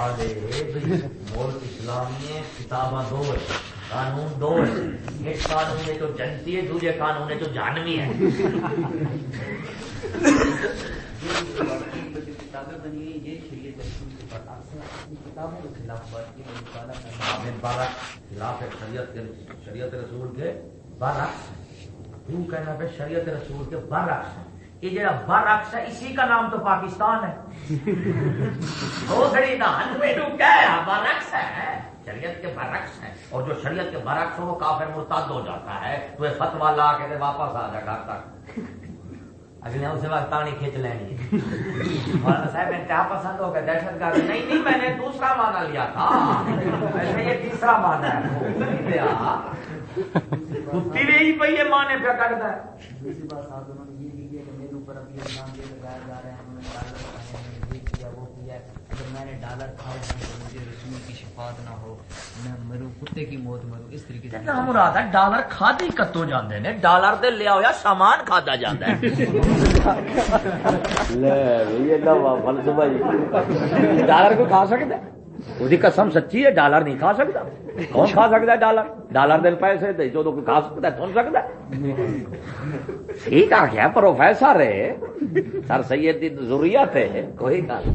ملک اسلامی کتاباں دو ہے قانون دو ہے ایک قانون ہے جو جنتی ہے دوسرے قانون ہے جو جانوی ہے۔ کے خلاف شریعت کے شریعت رسول کے ہے تو کہنا پہ شریعت رسول کے ہے یہ جڑا برعکس ہے اسی کا نام تو پاکستان ہے۔ وہ گھڑی دان میں تو کیا برعکس ہے۔ شریعت کے برعکس ہے اور جو شریعت کے برعکس ہو وہ کافر مرتد ہو جاتا ہے۔ تو یہ فتوا لا کے دے واپس آ جا گھر تک اگلے اسے وقت تانی کھینچ لینی۔ ہے مولانا صاحب انتہا پسند ہو گیا؟ دہشت گرد۔ نہیں نہیں میں نے دوسرا مانا لیا تھا۔ ویسے یہ تیسرا مانا ہے۔ کتی ہی پہ یہ مانے پہ کٹتا ہے دوسری بات صاحب انہوں نے یہ بھی کیا کہ یہ لگایا جا رہا ہے انہوں نے ڈالر کھائے ہیں یہ کیا وہ کیا ہے؟ اگر میں نے ڈالر کھائے ہیں تو مجھے رسول کی شفاعت نہ ہو میں مروں کتے کی موت مروں اس طریقے سے نہ مراد ہے؟ ڈالر کھادی کتوں جاندے نے؟ ڈالر دے لیا ہویا سامان کھادا جاندا ہے۔ لے یہ فلسفہ جی ڈالر کو کھا سکدا ہے اس قسم سچی ہے، ڈالر نہیں کھا سکتا۔ کون کھا سکتا ہے ڈالر؟ ڈالر دن پیسے جو تو کھا سکتا ہے، سن سکتا ہے۔ ٹھیک آ گیا پروفیسر ہے؟ سر سید دی ضروریت ہے۔ کوئی گل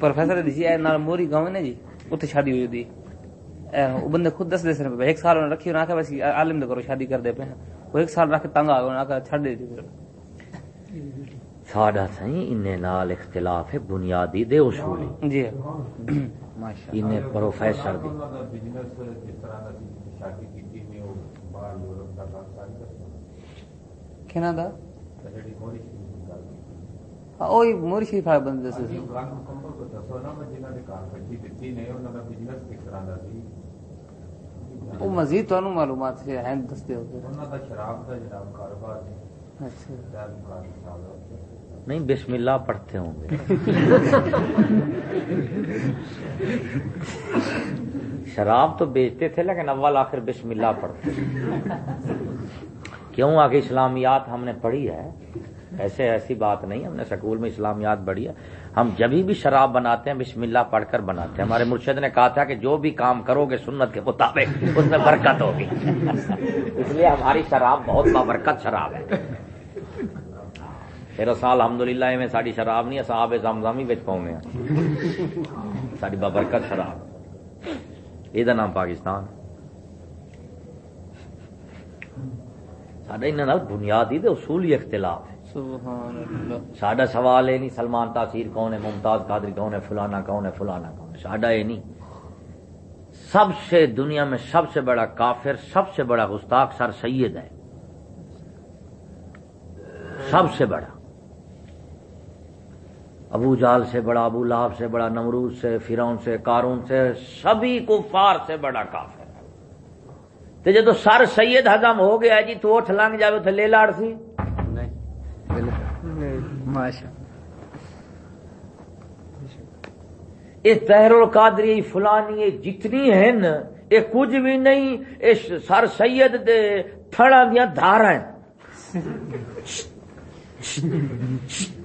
پروفیسر موری گاؤں ہے جی اتنے شادی ہوئی وہ بندے خود دس دے سن ایک سال انہوں نے رکھی انہوں نے بس عالم دے کرو شادی کر دے پہ وہ ایک سال رکھ تنگ آ گئے انہوں نے چھڑ دے دی۔ ساڈا سائی ان اختلاف ہے بنیادی دے اصول جی۔ ان پروفیسر دی۔ معلومات ہیں دستے ہوتے۔ نہیں، بسم اللہ پڑھتے ہوں گے۔ شراب تو بیچتے تھے، لیکن اول آخر بسم اللہ پڑھتے کیوں؟ آگے اسلامیات ہم نے پڑھی ہے۔ ایسے ایسی بات نہیں، ہم نے سکول میں اسلامیات پڑھی ہے۔ ہم جبھی بھی شراب بناتے ہیں، بسم اللہ پڑھ کر بناتے ہیں۔ ہمارے مرشد نے کہا تھا کہ جو بھی کام کرو گے سنت کے مطابق، اس میں برکت ہوگی۔ اس لیے ہماری شراب بہت بابرکت شراب ہے۔ پھر سال الحمد للہ میں ساری شراب نہیں صاحب زمزمی بچ پاؤں ساری بابرکت شراب۔ یہ نام پاکستان۔ سڈا ان بنیادی تے اصولی اختلاف۔ ہے سبحان اللہ۔ ساڈا سوال یہ نہیں سلمان تاثیر کون ہے ممتاز قادری کون ہے فلانا کون ہے فلانا کون ہے۔ ساڈا یہ نہیں۔ سب سے دنیا میں سب سے بڑا کافر سب سے بڑا گستاخ سر سید ہے۔ سب سے بڑا۔ ابو جال سے بڑا ابو لہب سے بڑا نمرود سے فرون سے کارون سے سبھی کفار سے بڑا کافر ہے۔ تو جدو سر سید ہزم ہو گیا جی تو اٹھ لنگ جائے تو لے لاڑ سی۔ یہ تہر القادری فلانی جتنی ہیں نا یہ کچھ بھی نہیں اس سر سید دے تھڑا دیا دھارا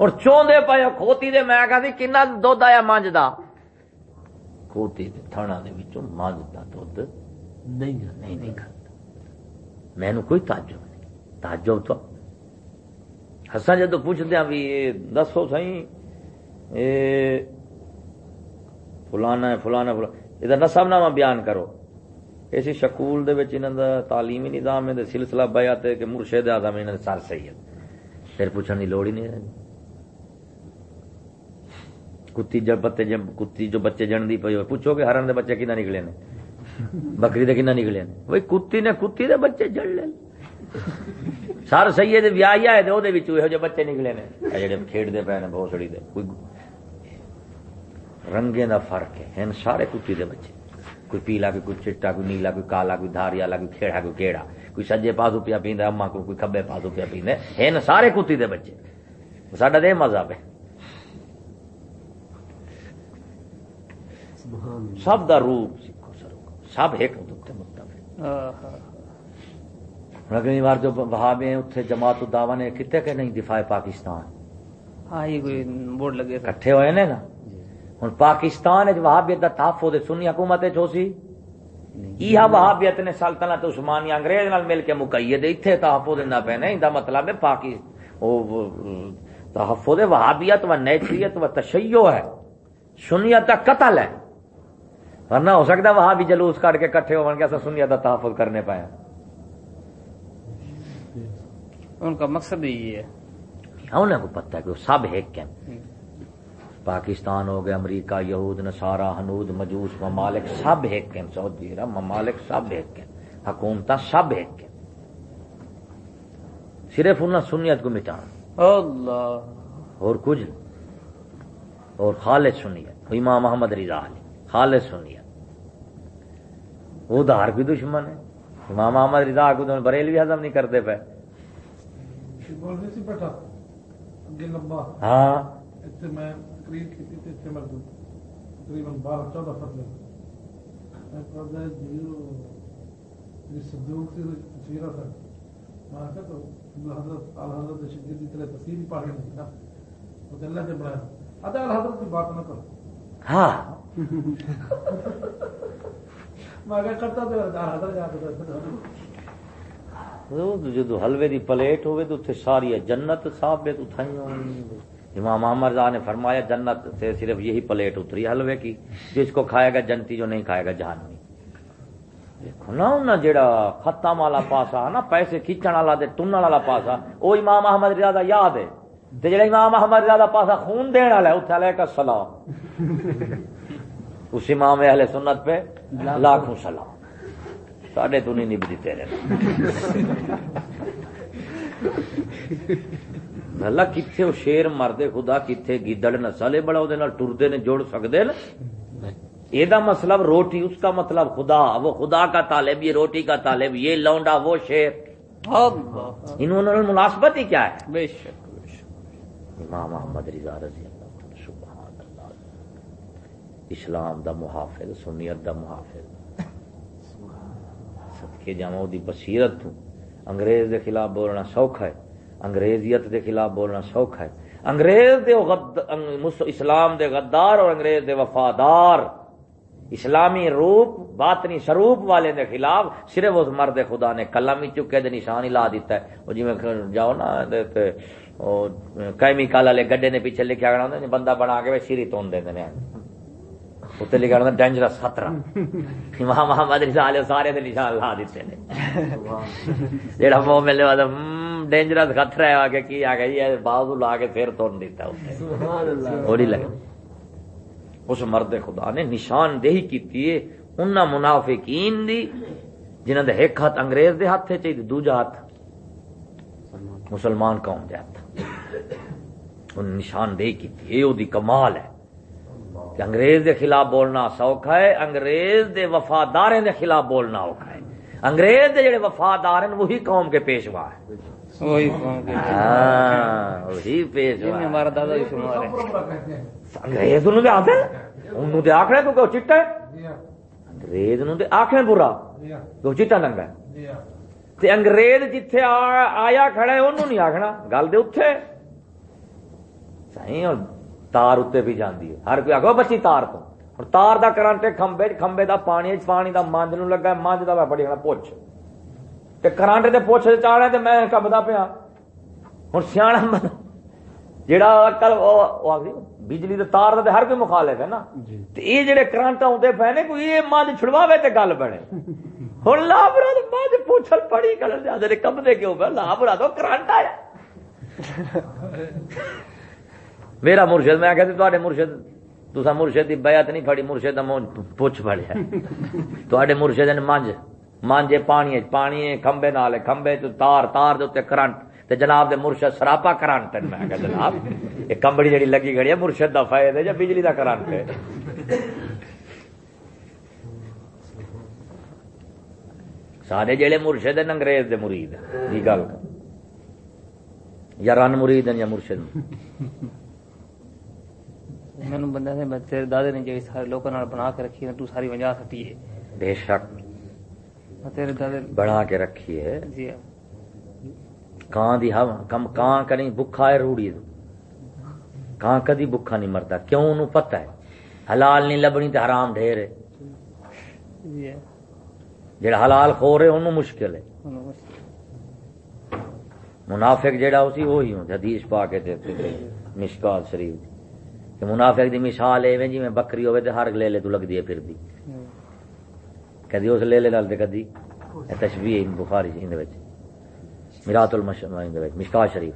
اور چوندے پے کھوتی دے، میں کہا سی کنا دھد آیا مانج دا؟ کھوتی دے تھڑا دے وچوں مانج دا دھد نہیں نہیں نہیں میں نو کوئی تعجب نہیں۔ تعجب تو ہسا جدو پوچھتے ہیں بھی یہ دسو سی فلانا ہے، فلانا فلانا۔ یہ نسب نامہ بیان کرو۔ اسی شکول دے وچ انہاں دا تعلیمی نظام ہے سلسلہ بیعت ہے کہ مرشد اعظم انہاں سر سید۔ پھر پوچھنے دی لوڑ ہی نہیں رہی کتی جب بتے جب کتی جو بچے جن دی پئی پوچھو کہ ہرن دے بچے کنا نکلے نے بکری دے کنا نکلے نے وہی کتی نے کتی دے بچے جڑ لے سر سید ویاہیا ہے وہ جو بچے نکلے نے جڑے کھیڈتے پے نے بہت دے کوئی رنگے دا فرق ہے ہیں سارے کتی دے بچے کوئی پیلا کوئی کوئی چٹا کوئی نیلا کوئی کالا کوئی دھاری والا کوئی کھیڑا کوئی کیڑا کوئی سجے پاسو پیا پیندا اما کو کوئی کبے پاسو پیا پیندے ہیں سارے کتی دے بچے ساڈا دے مذہب ہے سب دا روپ سکھو سر سب ایک متفق۔ اگلی بار جو وہابے ہیں اتنے جماعت الدعوا نے کتنے کہ نہیں دفاع پاکستان؟ ہاں یہ کوئی بورڈ لگے کٹھے ہوئے نے نا؟ ہوں پاکستان وہابیت کا تحفظ سنی حکومت ہو سی؟ یہ وہابیت نے سلطنت عثمانی انگریز نال مل کے مکئی دے اتنے تحفظ دینا پہ نہیں دا مطلب ہے پاکی وہ تحفظ وہابیت و نیچریت و تشیع ہے۔ سنیت کا قتل ہے۔ ورنہ ہو سکتا ہے وہاں بھی جلوس کٹ کے کٹھے ہو کے سنیت کا تحفظ کرنے پایا ان کا مقصد ہی یہ ہے۔ انہیں کو پتہ ہے کہ وہ سب ایک کے پاکستان ہو گیا امریکہ یہود نصارہ ہنود مجوس ممالک سب ایک کے سعودی عرب ممالک سب ایک کے حکومت سب ایک کے صرف انہیں سنیت کو مٹانا۔ اللہ۔ اور کچھ۔ اور خالص سنیت۔ امام محمد رضا علی۔ خالص سنیت وہ دار بھی دشمن ہے۔ امام محمد رضا کو تو بریل بھی ہضم نہیں کرتے پہ ہاں ہاں۔ جدو حلوے دی پلیٹ ہوئے تو اتنے ساری جنت ثابت اتھائی ہونی امام محمد نے فرمایا، جنت سے صرف یہی پلیٹ اتری حلوے کی، جس کو کھائے گا جنتی جو نہیں کھائے گا جہنمی۔ دیکھو نا انہاں ختم والا پاسا نا، پیسے کھچن والا تے ٹنن والا پاسا وہ امام احمد رضا دا یاد ہے۔ تے جڑا امام احمد رضا دا پاسا خون دین والا ہے اوتھے علیہ السلام۔ اس امام اہل سنت پہ لاکھوں سلام۔ ساڈے تو نہیں نبدی تیرے بھلا کتنے وہ شیر مردے خدا کتنے گیدڑ نسلے بڑا وہ ٹرتے نے جوڑ سکتے نا۔ یہ مطلب روٹی اس کا مطلب خدا وہ خدا کا طالب یہ روٹی کا طالب یہ لونڈا وہ شیر۔ انہوں نے مناسبت ہی کیا ہے؟ بے شک بے شک امام محمد رضا رضی اللہ عنہ، سبحان اللہ اسلام دا محافظ، سنیت دا محافظ۔ صدقے جاؤں دی بصیرت تو۔ انگریز دے خلاف بولنا سوکھا ہے۔ انگریزیت دے خلاف بولنا سوکھا ہے۔ انگریز دے غد... اسلام دے غدار اور انگریز دے وفادار۔ اسلامی روپ، باطنی سروپ والے دے خلاف صرف اس مرد خدا نے قلم ہی چکے دے نشان ہی لا دیتا ہے۔ وہ جی میں جاؤ نا تے- تے کیمیکل والے گڈے نے پیچھے لکھا گیا جی بندہ بنا کے سیری تون دے سارے دے نشان لا دیتے نے جیڑا منہ ملنے والا ڈینجرس خطرہ ہے آگے کی آ گئی ہے بازو لا کے پھر توڑ دیتا ہے اسے وہ نہیں لگا اس مرد خدا نے نشاندہی کی ان منافقین دی جنہاں دے ایک ہاتھ انگریز دے ہاتھ چاہیے دوجا ہاتھ مسلمان قوم دے ہاتھ ان نشاندہی کی یہ وہ کمال ہے کہ انگریز دے خلاف بولنا سوکھا ہے انگریز دے وفاداریں دے خلاف بولنا اوکھا ہے۔ انگریز دے جڑے وفادار ہیں وہی قوم کے پیشوا ہے وہی قوم کے ہاں وہی پیشوا ہمارا دادا شمار ہے ہیں۔ انگریز نو دے آتے انہوں دے آخر تو کہ چٹا ہے؟ انگریز نو دے آخر برا۔ کہ چٹا ننگا ہے۔ تے انگریز جتھے آیا کھڑا ہے انہوں نہیں آخنا گل دے اتھے۔ صحیح تار اتنے بھی جاندی ہے ہر کوئی آگو بچی تار تو اور تار دا کرنٹ کھمبے کھمبے دا پانی پانی دا مانج نو لگا مانج دا میں کھڑا پوچھ تے کرنٹ دے پوچھ تے چاڑے تے میں کبدا پیا ہن سیاںا بندہ کل بجلی دے تار دا تے ہر کوئی مخالف ہے نا تے جڑے کرنٹ آتے پے نے کوئی یہ مانج چھڑواوے تے گل بنے ہوں لابرا تو مانج پوچھل پڑی نے کمدے کیوں پہ لابرا تو کرنٹ آیا میرا مرشد؟ میں کہتے تے مرشد تسا مرشد کی بیعت نہیں پڑی مرشد کا پوچھ پڑیا تے مرشد نے مانج مانجے پانی پانی کھمبے نال، کھمبے تو تار تار دے اتنے کرنٹ۔ تے جناب دے مرشد سراپا کرنٹ میں کہ جناب، یہ کمبڑی جڑی لگی گڑی ہے، مرشد دا فائدہ ہے یا بجلی دا کرنٹ ہے؟ سارے جڑے مرشد ہیں، انگریز دے مرید ہیں، یہ گل۔ یا رن مرید ہیں یا مرشد۔ ਮੈਨੂੰ ਬੰਦਾ ਨੇ ਮੈਂ ਤੇਰੇ ਦਾਦੇ ਨੇ ਜਿਹੜੀ ਸਾਰੇ ਲੋਕਾਂ ਨਾਲ ਬਣਾ ਕੇ ਰੱਖੀ ਹੈ ਤੂੰ ਸਾਰੀ ਵਜਾ ਸੱਟੀ ਹੈ بے شک ਮੈਂ ਤੇਰੇ ਦਾਦੇ بڑھا کے رکھی ہے جی ہاں کان دی ہوا کم کان کریں بکھا ہے روڑی دو کہاں کدی بکھا نہیں مرتا کیوں انہوں پتہ ہے حلال نہیں لبنی تے حرام ڈھیر ہے جی ہے جڑا حلال خور ہے انہوں مشکل ہے منافق جڑا اسی وہی ہوں حدیث پا کے تے تے مشکات شریف دی۔ کہ منافق دی مثال ایویں جی میں بکری ہوے تے ہر لے لے تو لگ دی پھر دی۔ کدی اس لے لے نال تے کدی؟ اے تشبیہ بخاری جی دے وچ۔ میرات المشمع دے وچ، مشکات شریف۔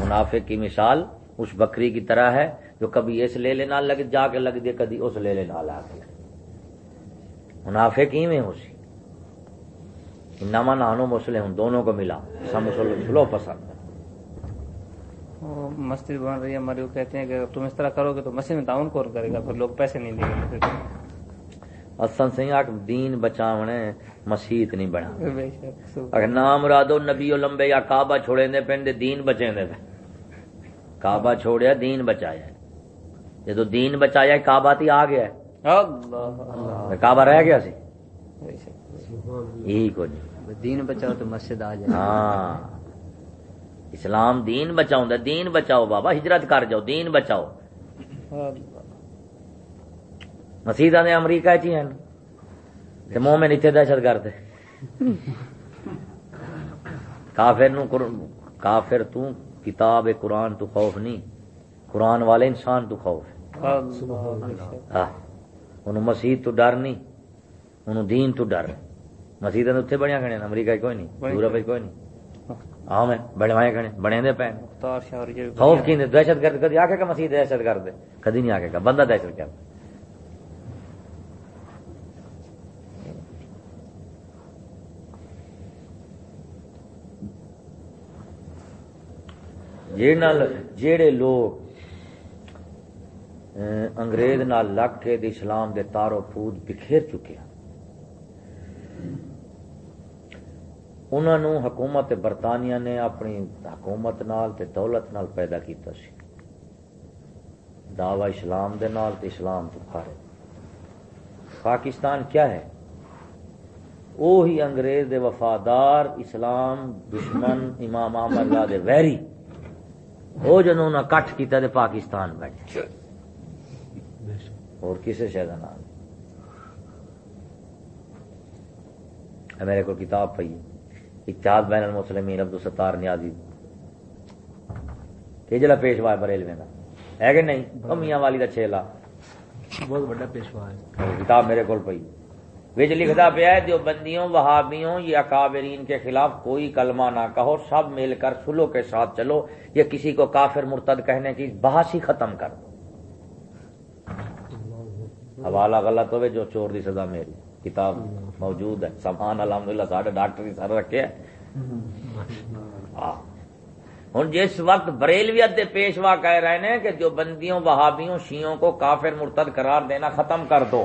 منافق کی مثال اس بکری کی طرح ہے جو کبھی اس لے لے نال لگ جا کے لگ دے کدی اس لے لے نال آ کے۔ منافق ہی میں ہو سی۔ انما نانو مسلے ہوں دونوں کو ملا۔ سب مسلم، سلو پسند۔ وہ مسجد بن رہی ہے ہمارے وہ کہتے ہیں کہ تم اس طرح کرو گے تو مسجد میں تعاون کون کرے گا؟ پھر لوگ پیسے نہیں دیں گے۔ اصل سے آک دین بچاونے مسیت نہیں بنا بے شک سو- اگر نام رادو نبی و لمبے یا کعبہ چھوڑے دے پہن دے دین بچیں دے۔ پہ کعبہ چھوڑیا دین بچایا۔ ہے یہ تو دین بچایا ہے کعبہ تی آ گیا۔ ہے اللہ۔ کعبہ رہ گیا سی؟ یہی کو نہیں دین بچاؤ تو مسجد آ جائے۔ ہاں۔ اسلام دین بچاؤں دے دین بچاؤ بابا ہجرت کر جاؤ دین بچاؤ۔ مسیدہ نے امریکہ چی ہیں؟ تے مومن اتنے دہشت گرد کافر نو کافر تو کتاب قرآن تو خوف نہیں۔ قرآن والے انسان تو خوف ہاں۔ انہوں مسیح تو ڈر نہیں انہوں دین تو ڈر۔ مسیح اتنے بڑیاں کھڑے امریکہ کوئی نہیں یورپ کوئی نہیں۔ ہے بڑے کھڑے بڑے دے پے خوف کی دہشت گرد کدی آکے گا مسیح دہشت گرد کدی نہیں آکے گا بندہ دہشت گرد جیڑے لوگ انگریز نال لگ کے اسلام دے تارو پود بکھیر چکے ہیں۔ انہوں نے حکومت برطانیہ نے اپنی حکومت نال تے دولت نال پیدا کیتا سی۔ دعوی اسلام دے نال تے اسلام تو کھارے پاکستان کیا ہے؟ وہی انگریز دے وفادار اسلام دشمن امام احمد اللہ دے ویری۔ وہ جنہوں نے کٹ کیتا دے پاکستان بیٹھے۔ اور کسے شہد نام؟ میرے کو کتاب پئی اتحاد بین المسلمین عبد الستار نیازی۔ کہ جلا پیشوا ہے بریلوے کا ہے کہ نہیں؟ میاں والی کا چھیلا۔ بہت بڑا پیشوا ہے۔ کتاب میرے کو پئی۔ وچ لکھتا پیا ہے جو بندیوں وہابیوں یا اکابرین کے خلاف کوئی کلمہ نہ کہو سب مل کر سلو کے ساتھ چلو یا کسی کو کافر مرتد کہنے کی بحث ہی ختم کر۔ دو حوالہ غلط ہوئے جو چور دی سزا میری۔ کتاب موجود ہے۔ سبحان الحمدللہ ساڈے ڈاکٹر ہی سر رکھے ہوں جس وقت بریلویت دے پیشوا کہہ رہے ہیں کہ جو بندیوں وہابیوں شیوں کو کافر مرتد قرار دینا ختم کر دو۔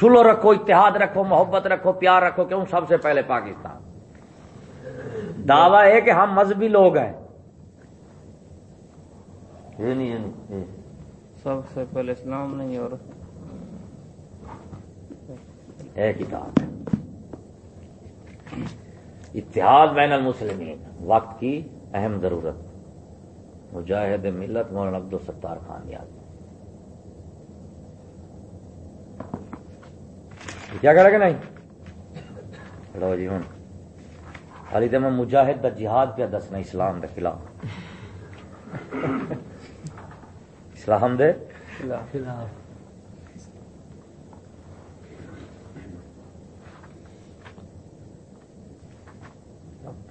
سلو رکھو اتحاد رکھو محبت رکھو پیار رکھو کیوں سب سے پہلے پاکستان۔ دعویٰ ہے کہ ہم مذہبی لوگ ہیں۔ سب سے پہلے اسلام نہیں اور ہے کتاب۔ اتحاد بین المسلمین وقت کی اہم ضرورت۔ مجاہد ملت مولانا عبد الستار خان یاد۔ کیا کرے گا نہیں؟ لو جی ہوں۔ خالی تو میں مجاہد دا جہاد پہ دسنا اسلام دے خلاف۔ اسلام دے؟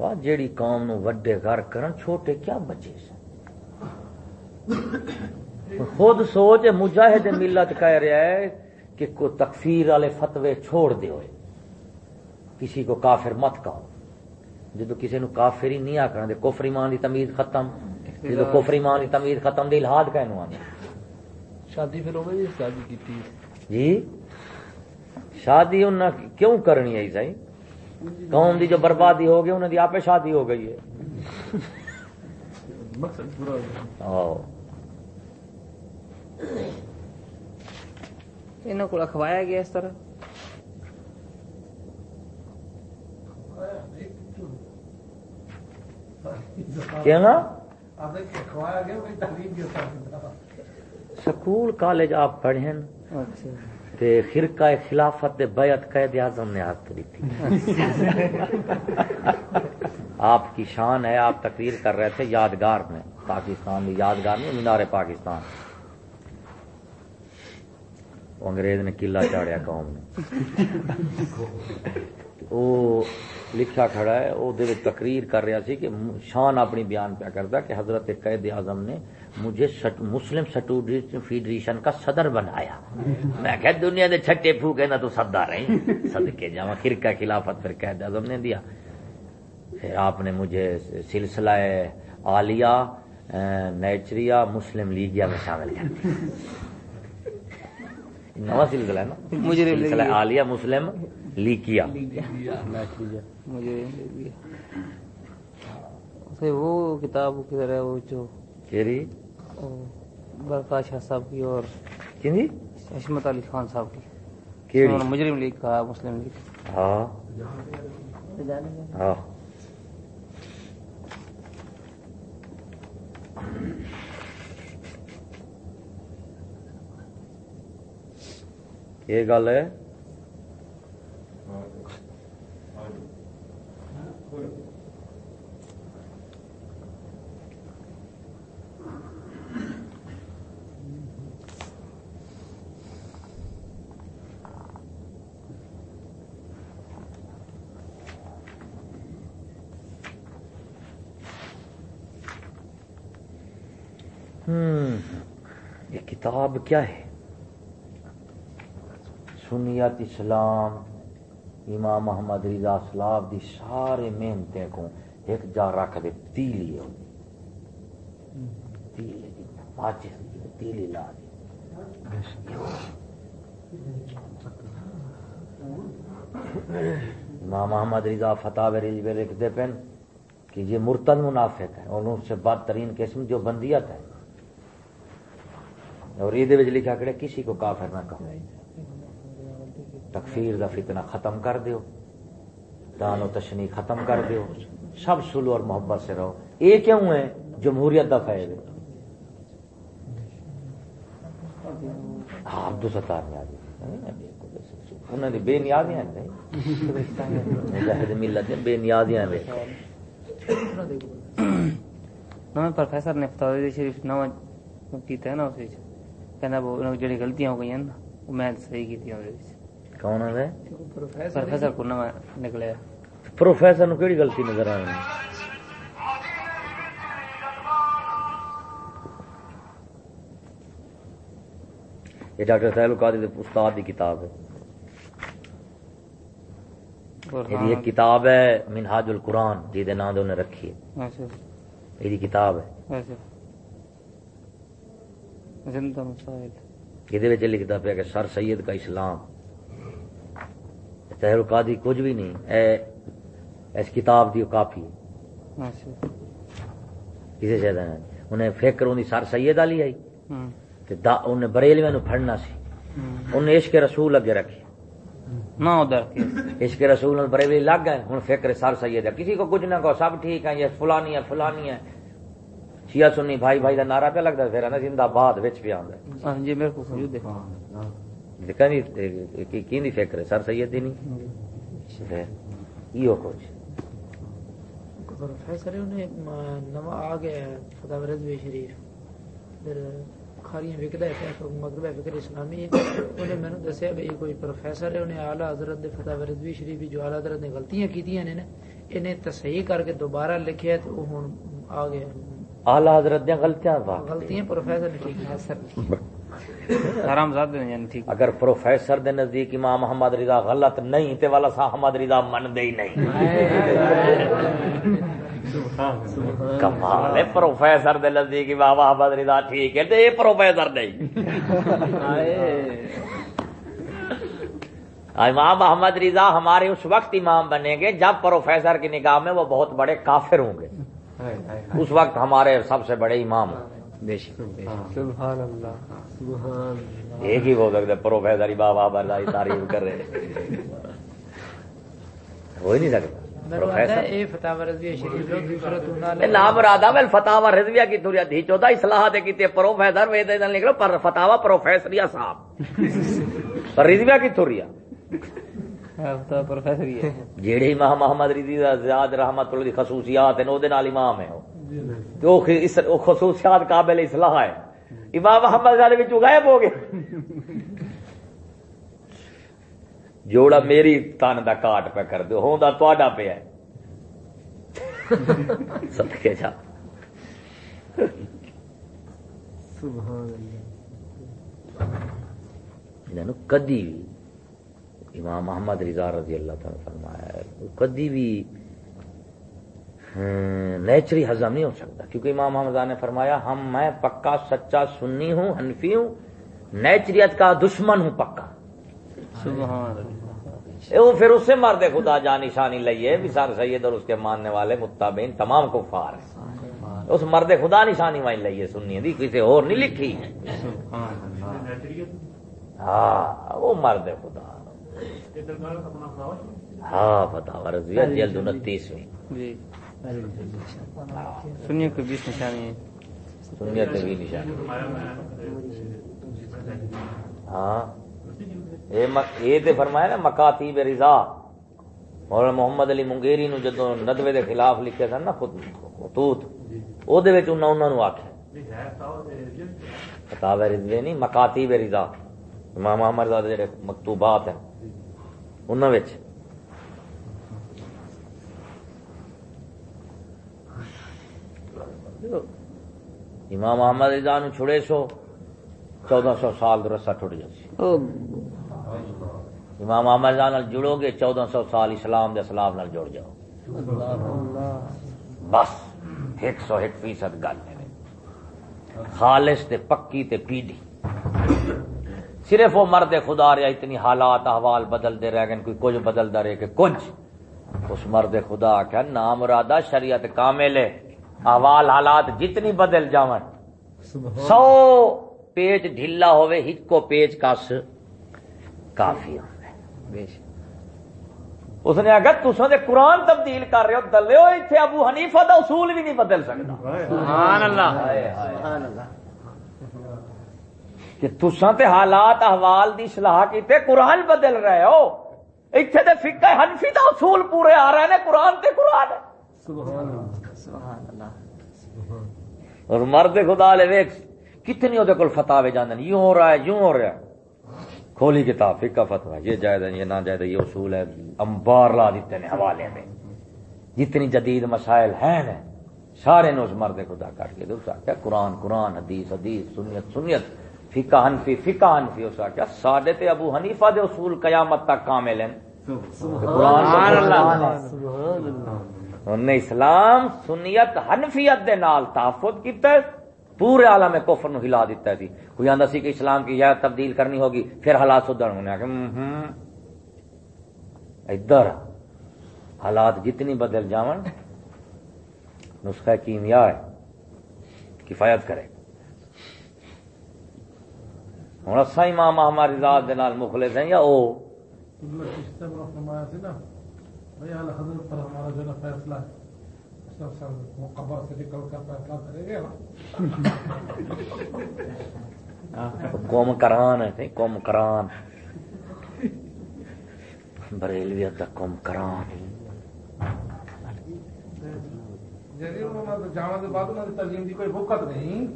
ابا جیڑی قوم نو وڈے گھر کرن چھوٹے کیا بچے سن؟ خود سوچ مجاہد ملت کہہ رہا ہے کہ کو تکفیر والے فتوے چھوڑ دے ہوئے۔ کسی کو کافر مت کہو۔ جدو کسی نو کافر ہی نہیں آکھنا دے کفر ایمان دی تمیز ختم۔ جدو کفر ایمان دی تمیز ختم دے الہاد کہنو آنے شادی پھر ہو گئی شادی کی تھی جی؟ شادی انہاں کیوں کرنی ہے سائی قوم دی جو بربادی ہو گئی انہوں دی آپ شادی ہو گئی ہے۔ مقصد پورا ہو گیا۔ آؤ انہوں کو رکھوایا گیا اس طرح؟ کھوایا سکول کالج آپ پڑھیں۔ اچھا۔ تے خرقہ خلافت دے بیعت قید اعظم نے ہاتھ کری تھی آپ کی شان ہے، آپ تقریر کر رہے تھے یادگار میں، پاکستان میں یادگار میں مینار پاکستان۔ انگریز نے قلعہ چاڑیا قوم نے۔ وہ لکھا کھڑا ہے، وہ تقریر کر رہا سی کہ شان اپنی بیان پہ کرتا کہ حضرت قید اعظم نے مجھے سٹ- مسلم سٹوڈنٹ فیڈریشن کا صدر بنایا۔ میں کہ دنیا دے چھٹے پھوکے نہ تو صدر رہی صدقے جاواں خرقہ خلافت پھر قید اعظم نے دیا۔ پھر آپ نے مجھے سلسلہ عالیہ نیچریا مسلم لیگیا میں شامل کر دیا نواں سلسلہ ہے نا؟ مجرم سلسلہ۔ عالیہ مسلم لیگیا مجھے وہ کتاب کدھر ہے وہ جو برکا شاہ صاحب کی اور کیندی حشمت علی خان صاحب کی۔ مجرم لیگ کہا مسلم لیگ۔ ہاں۔ ہاں۔ یہ گل ہے؟ یہ کتاب کیا ہے؟ سنیت اسلام، امام محمد رضا سلاب دی سارے محنتیں کو ایک جا رکھ دے، تیلی ہو تیلی لا دی۔ امام محمد رضا فتح لکھتے پن کہ یہ مرتد منافق ہے، اور ان سے بدترین قسم جو بندیت ہے۔ اور یہ لکھا کرے کسی کو کافر نہ کہو۔ تکفیر دا فتنہ ختم کر دیو۔ دان و تشنی ختم کر دیو۔ سب سلو اور محبت سے رہو۔ یہ کیوں ہے؟ جمہوریت دا فائد ہے۔ ہاں عبد الستار نیازی انہوں نے بے نیازیاں مجاہد ملت نے بے نیازیاں نو پروفیسر نے فتاوی شریف نو کیتا ہے نا اس کو نہ نکلیا پروفیسر نو کیڑی غلطی نظر آ رہی یہ ڈاکٹر سہیل قادری دے استاد کی کتاب ہے اور یہ ایک کتاب ہے منہاج القرآن جی نام انہیں رکھی ہے یہ کتاب ہے زندہ مسائل یہ لکھتا پیا کہ سر سید کا اسلام۔ القادری کچھ بھی نہیں اے اس کتاب دی کافی اچھا۔ کسی سے انہیں فکر ان سر سید والی آئی۔ ہم تے دا انہیں بریلویاں پھڑنا سی۔ ہم انہیں عشق رسول اگے رکھی نہ ادھر عشق رسول نال بریلوی لگ گئے ہوں فکر سر سید ہے۔ کسی کو کچھ نہ کہو سب ٹھیک ہے یہ فلانی ہے فلانی ہے۔ شیعہ سنی بھائی بھائی کا نعرہ پہ لگتا ہے پھر نا زندہ باد وچ پہ آندا ہاں جی میرے کو موجود ہے دیکھا نہیں کی دی فکر ہے؟ سر سید دی نہیں۔ کچھ۔ پروفیسر انہیں نواں آ گیا ہے فتح رضوی شریف پھر کھاریاں وکدا ہے کہ مغرب فکر اسلامی ہے۔ انہیں میں نے دسیا بھی کوئی پروفیسر ہے انہیں اعلی حضرت دے فتح رضوی شریف بھی جو اعلی حضرت نے غلطیاں کیتیاں نے نا انہیں تصحیح کر کے دوبارہ لکھیا تو وہ ہن آ گیا اعلی حضرت دیاں غلطیاں غلطیاں پروفیسر حرام زاد یعنی ٹھیک۔ اگر پروفیسر دے نزدیک امام محمد رضا غلط نہیں تے والا سا محمد رضا من دے ہی نہیں۔ کمال ہے پروفیسر دے نزدیک امام محمد رضا ٹھیک ہے تے یہ پروفیسر نہیں۔ امام محمد رضا ہمارے اس وقت امام بنیں گے جب پروفیسر کی نگاہ میں وہ بہت بڑے کافر ہوں گے۔ اس وقت ہمارے سب سے بڑے امام بے شک سبحان اللہ سبحان ایک ہی ہو سکتا ہے پروفیسر رضا کی تعریف کر رہے ہو ہی نہیں سکتا۔ فتح نام رادا فتح رضویہ کی دوریا دھی چودا اصلاح دے کیتے پروفیسر وے دے نکلو پر فتاوا پروفیسریا صاحب۔ پر رضویہ کی دوریا پروفیسر ہی ہے۔ جیڑے امام محمد رضی زیاد رحمت اللہ دی خصوصیات ہیں او دے نال امام ہے وہ جو اس او خصوصیات قابل اصلاح ہے امام محمد وچ غائب ہو گئے۔ جوڑا میری تن دا کاٹ پہ کر دیو ہوندا تواڈا پیا ہے۔ صدقے جا۔ انہوں کدی بھی امام محمد رضا رضی اللہ تعالی فرمایا ہے وہ کدی بھی نیچری ہضم نہیں ہو سکتا۔ کیونکہ امام محمد رضا نے فرمایا ہم میں پکا سچا سنی ہوں حنفی ہوں نیچریت کا دشمن ہوں پکا۔ سبحان اللہ اے وہ پھر اس سے مرد خدا جان نشانی لئیے بھی سر سید اور اس کے ماننے والے متابین تمام کفار ہیں۔ اس مرد خدا نشانی وہیں لئیے سنی دی کسی اور نہیں لکھی سبحان اللہ۔ ہاں وہ مرد خدا۔ ہاں فتح رضویہ جلد انتیسویں جی۔ سنیے کوئی بیس نشانی ہے۔ سنیت بھی نشان ہاں۔ یہ تے فرمایا نا مکاتیب رضا۔ مولانا محمد علی منگیری نو جدو ندوے دے خلاف لکھے سن نا خود خطوط۔ او دے وچ انہاں انہاں نو آکھیا فتاوی رضوی نہیں مکاتیب رضا۔ امام محمد رضا دے جڑے مکتوبات ہیں۔ انہاں وچ امام محمد رضا نو چھڑے سو چودہ سو سال رسا ٹوٹ جاسی امام محمد رضا نال جڑو گے چودہ سو سال اسلام دے اسلام نال جڑ جاؤ بس ایک سو ایک فیصد گل خالص تے پکی تے پیڈی صرف وہ مرد خدا رہا اتنی حالات احوال بدل دے رہ گئے کوئی کچھ بدلدا رہے کہ کچھ۔ اس مرد خدا کیا نام مرادہ شریعت کامل ہے۔ احوال حالات جتنی بدل جاون۔ سو پیج ڈھلا ہوئے ہچ کو پیج کس کافی اس نے اگر تسوں دے قرآن تبدیل کر رہے ہو دلے ہو اتنے ابو حنیفہ دا اصول بھی نہیں بدل سکتا۔ سبحان اللہ۔ کہ تساں تے حالات احوال دی اصلاح کیتے قرآن بدل رہے ہو۔ اتنے تے فقہ حنفی دا اصول پورے آ رہے ہیں قرآن تے قرآن ہے۔ سبحان اللہ سبحان اللہ۔ اور مرد خدا لے ویک کتنی وہ کول فتاوے جاندے یوں ہو رہا ہے، یوں ہو رہا ہے۔ کھولی کتاب، فقہ فتوا یہ جائز ہے یہ نہ جائز ہے یہ اصول ہے۔ امبار لا دیتے ہیں حوالے میں۔ جتنی جدید مسائل ہیں نا سارے نے اس مرد خدا کر کے دو کیا قرآن قرآن، حدیث حدیث سنیت سنیت فقہ حنفی فقہ حنفی اس کیا ساڈے تے ابو حنیفہ دے اصول قیامت تک کامل ہیں۔ قرآن ہے انہوں نے اسلام سنیت حنفیت دے نال تحفظ کیتا ہے پورے عالم کفر نو ہلا دیتا ہے کوئی آندا سی کہ اسلام کی یا تبدیل کرنی ہوگی پھر حالات سدھرن ہونے کہ ادھر حالات جتنی بدل جاون نسخہ کیمیا ہے کفایت کرے۔ ہوں اصا امام محمد رضا دے نال مخلص ہیں یا او؟ اللہ کشتے میں فرمایا تھی نا بھائی اعلی حضرت پر ہمارا جو ہے نا فیصلہ ہے۔ سب سب وہ قبر سے نکل کر فیصلہ کرے گا نا قوم کران ہے تے قوم کران۔ بریلویت دا قوم کران جانا کے بعد دی کوئی وقت نہیں۔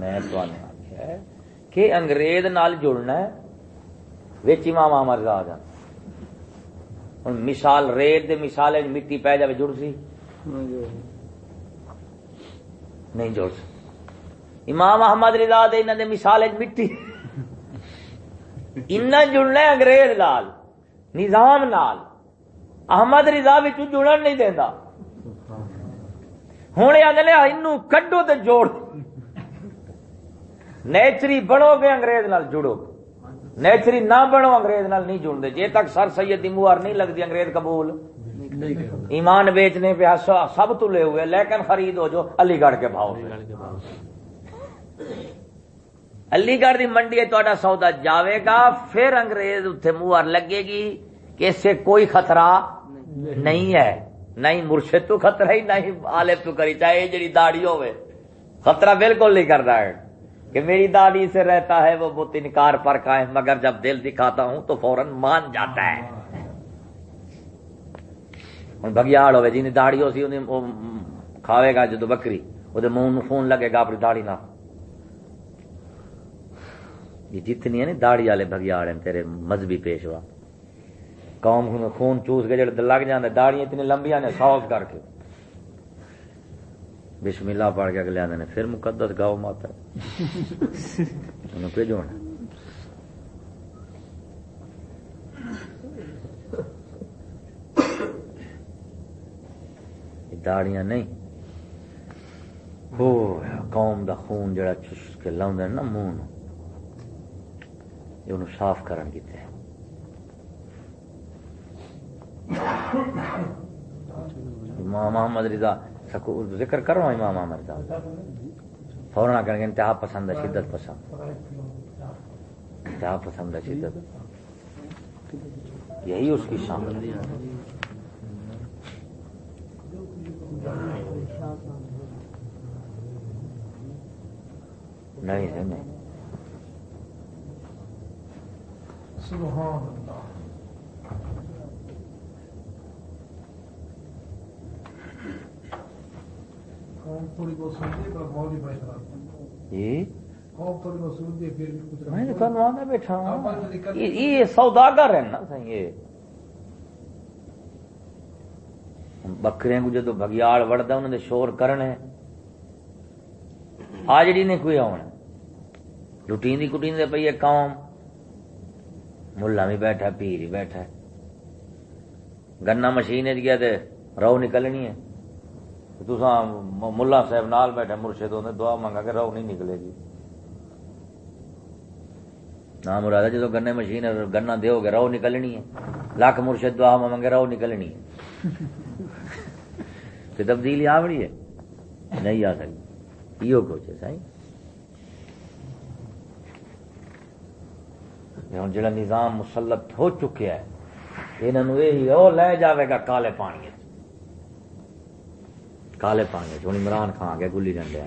میں ہے کہ انگریز نال جڑنا ہے وچ امام احمد رضا ہن مثال ریت دے مثال مٹی پے جاوے جڑ سی نہیں جوڑ سکتی امام احمد رضا دے انہاں دے مثال وچ مٹی انہاں جڑنا ہے انگریز نال نظام نال احمد رضا وچ جڑن نہیں دیندا ہن اگلے اینو کڈو تے جوڑ نیچری بنو گے انگریز نال جڑو گے نیچری نہ بنو انگریز نال نہیں جڑ دے جے تک سر سید دی مہر نہیں لگتی انگریز قبول ایمان بیچنے پہ سب- تلے ہوئے لیکن خرید ہو جو علی گڑھ کے بھاؤ علی گڑھ دی منڈی تا سودا جاوے گا پھر انگریز اتنے مہر لگے گی کہ اس سے کوئی خطرہ نہیں ہے نہیں مرشد تو خطرہ ہی نہیں عالم تو کری چاہے یہ جڑی داڑھی ہوئے خطرہ بالکل نہیں کرنا ہے کہ میری داڑھی سے رہتا ہے، وہ بت انکار پر قائم، مگر جب دل دکھاتا ہوں تو فوراً مان جاتا ہے۔ ہوں بگیاڑ ہوئے جن داڑھی ہو سی انہیں وہ کھاوے گا، جدو بکری، وہ منہ خون لگے گا اپنی داڑھی نہ یہ جتنی ہے نا داڑھی والے بگیاڑ ہیں، تیرے مذہبی پیشوا۔ قوم خون چوس کے جڑے لگ جاندے داڑیاں اتنی لمبیاں نے صاف کر کے۔ بسم اللہ پڑھ کے اگلے آدھے پھر مقدس گاؤ ماتا انہوں بھیجو نا یہ داڑیاں نہیں۔ ہو قوم دا خون جڑا چس کے لاؤندے نا منہ انہوں صاف کرن کیتے ہیں۔ امام محمد رضا سکو ذکر کرو، امام محمد رضا فوراً کریں گے انتہا پسند ہے، شدت پسند۔ انتہا پسند ہے، شدت۔ یہی اس کی شان۔ نہیں ہے نہیں۔ سبحان اللہ قوم تھوڑی بہت سنتی ہے پر مولوی بھائی خراب یہ قوم تھوڑی بہت سنتی ہے پھر بھی کچھ میں بیٹھا ہوں یہ سوداگر ہے نا یہ بکریاں کو جدو بگیاڑ وڑتا انہوں نے شور کرنے آجڑی نے کوئی آنا لٹیندی کٹیندے پئی ہے قوم ملا بھی بیٹھا پیر ہی بیٹھا گنا مشین گیا تے رو نکلنی ہے تسا ملا صاحب نال بیٹھے مرشد ہونے دعا منگا کہ رو نہیں نکلے گی نہ مراد جدو گنے مشین گنا دیو گے رو نکلنی ہے لاکھ مرشد دعا منگے رو نکلنی ہے تبدیلی آوڑی ہے نہیں آ سکتی یہ کچھ ہے سائی ہوں جڑا نظام مسلط ہو چکیا ہے انہوں یہ لے جاوے گا کالے پانی کالے پانی ہوں عمران خان گیا گلی ڈنڈیا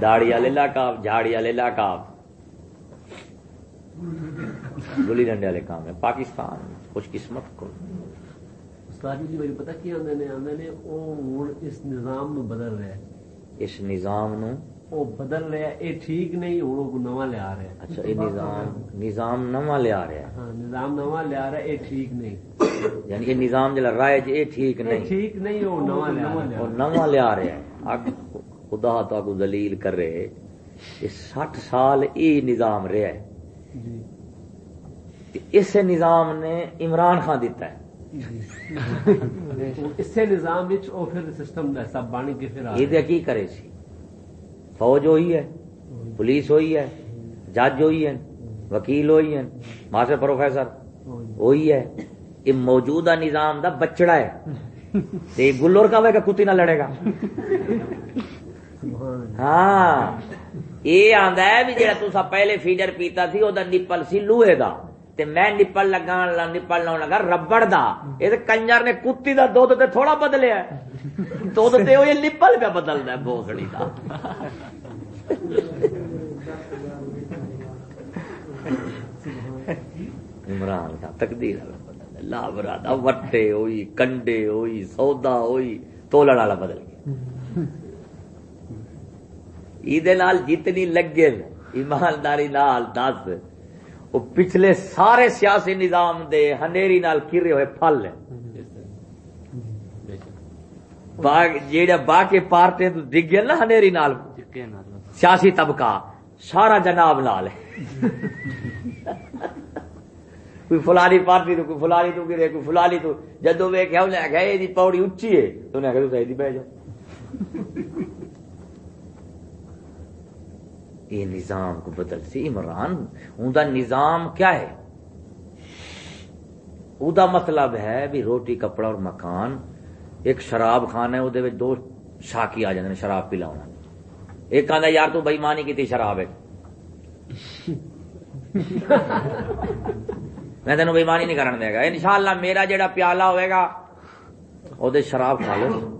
داڑی والے لاکاب جھاڑی والے لاکاب۔ گلی ڈنڈے والے کام ہے۔ پاکستان خوش قسمت کو۔ استاد جی میری پتہ کی آندے نے؟ آندے نے او اس نظام نو بدل رہا ہے اس نظام نو او بدل رہا ہے اے ٹھیک نہیں ہن او نواں لے آ رہا ہے۔ اچھا یہ نظام نظام نواں لے آ رہا ہے۔ ہاں نظام نواں لے آ رہا ہے اے ٹھیک نہیں۔ یعنی یہ نظام جلا رائج یہ ٹھیک نہیں۔ ٹھیک نہیں او نواں ہے۔ اور نواں لے آ رہا ہے۔ خدا تو کو دلیل کر رہے یہ سٹھ سال یہ نظام رہا ہے۔ جی۔ اس نظام نے عمران خان دیتا ہے۔ اس سے نظام وچ او پھر سسٹم دا سب بن کے پھر آ یہ کی کرے سی۔ فوج ہوئی ہے پولیس ہوئی ہے جج ہوئی ہے وکیل ہوئی ہے ماسٹر پروفیسر ہوئی ہے۔ یہ موجودہ نظام دا بچڑا ہے۔ تے گلور کا کا کتی نہ لڑے گا۔ ہاں۔ یہ آندا ہے بھی جڑا تسا پہلے فیڈر پیتا سی او دا نپل سی لوہے دا۔ تے میں نپل لگا نپل لاؤن لگا ربڑ دا۔ اے تے کنجر نے کتی دا دودھ تے تھوڑا بدلیا ہے۔ دودھ تے او یہ نپل پہ بدلدا ہے بوسڑی دا۔ عمران کا تقدیر لا برادا وٹے ہوئی، کنڈے ہوئی، سودا ہوئی تولن والا بدل گیا۔ ایدے نال جتنی لگے ایمانداری نال دس۔ وہ پچھلے سارے سیاسی نظام دے ہنیری نال کرے ہوئے پھل ہیں۔ جیڑا باقی پارٹی تو ڈگے نا ہنیری نال۔ سیاسی طبقہ، سارا جناب نال۔ ہے کوئی فلانی پارٹی تو، کوئی فلانی تو گرے کوئی فلانی تو۔ جدو وے کہ انہیں آخیا یہ پوڑی اچھی ہے۔ تو انہیں آخیا تو صحیح بہ جاؤ۔ یہ نظام کو بدل سی، عمران اوندا نظام کیا ہے؟ ادا مطلب ہے بھی روٹی، کپڑا اور مکان، ایک شراب خانہ ہے وہ دو شاکی آ جاتے ہیں شراب پلاؤنا۔ ایک آدھا یار تو بےمانی کی تھی شراب ہے۔ میں تینوں بےمانی نہیں کرن دے گا۔ انشاءاللہ میرا جیڑا پیالہ ہوئے گا وہ شراب کھا لو۔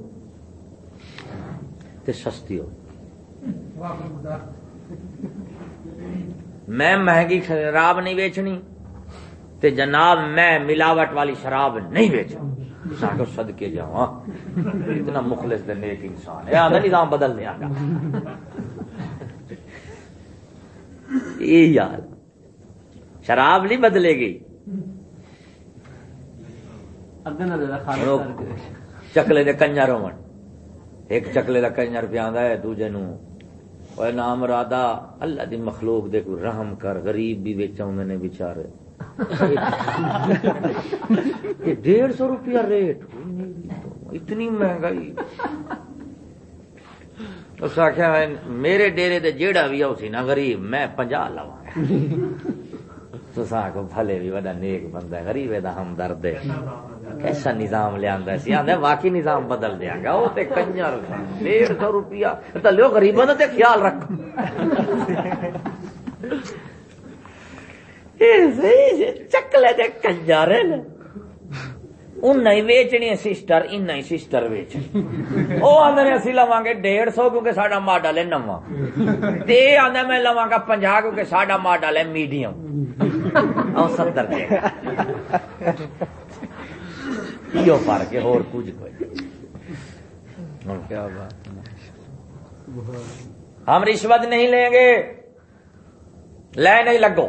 تے سستی ہو۔ میں مہنگی شراب نہیں بیچنی تے جناب میں ملاوٹ والی شراب نہیں بیچوں ساڈو صدقے جاواں۔ اتنا مخلص تے نیک انسان ہے۔ آدھا نظام بدل دیا گا یہ یار شراب نہیں بدلے گی۔ چکلے دے کنجر ہون۔ ایک چکلے دا کنجر پیاندا ہے دوجے نو اوے نام رادا اللہ دی مخلوق دے کو رحم کر، غریب بھی وچ اوندے نے بیچارے۔ ڈیڑھ سو روپیہ ریٹ اتنی مہنگائی۔ اس آخیا میرے ڈیرے تے جیڑا بھی آؤ سی نا غریب، میں پنجا لوا تو کو بھلے بھی بڑا نیک بندہ غریب ہے دا ہمدرد ہے۔ کیسا نظام لیا سی آدھا واقعی نظام بدل دیا گا وہ تے کنجر ڈیڑھ سو روپیہ۔ تو لو غریبوں تے خیال رکھو۔ چکلے دے کنجر ان ویچنی سسٹر ان سسٹر ویچنی۔ وہ آدھے اسی لوا گے ڈیڑھ سو کیونکہ ساڈا ماڈل ہے نواں۔ تے آدھا میں لوا گا پنجا کیونکہ ساڈا ماڈل ہے میڈیم۔ اور ستر دے۔ یہ فرق ہے اور کچھ کوئی اور کیا بات ہم رشوت نہیں لیں گے۔ لے نہیں لگو۔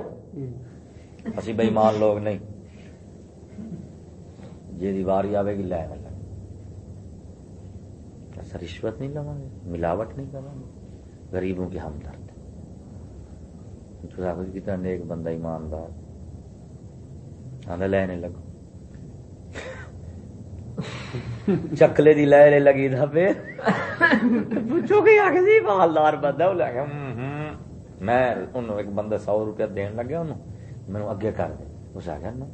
اسی بےمان لوگ نہیں۔ جی واری آئے گی لے نہ لگے ایسا رشوت نہیں لوا گے ملاوٹ نہیں کریں گے۔ غریبوں کی ہمدرد۔ کتنا نیک بندہ ایماندار۔ آدھا لینے لگو۔ چکلے دی لے لگی تھا پہ پوچھو کہ آگے جی مالدار بندہ وہ لگا میں انہوں ایک بندہ سو روپیہ دین لگیا انہوں میں اگے کر دے۔ اس آگیا نا۔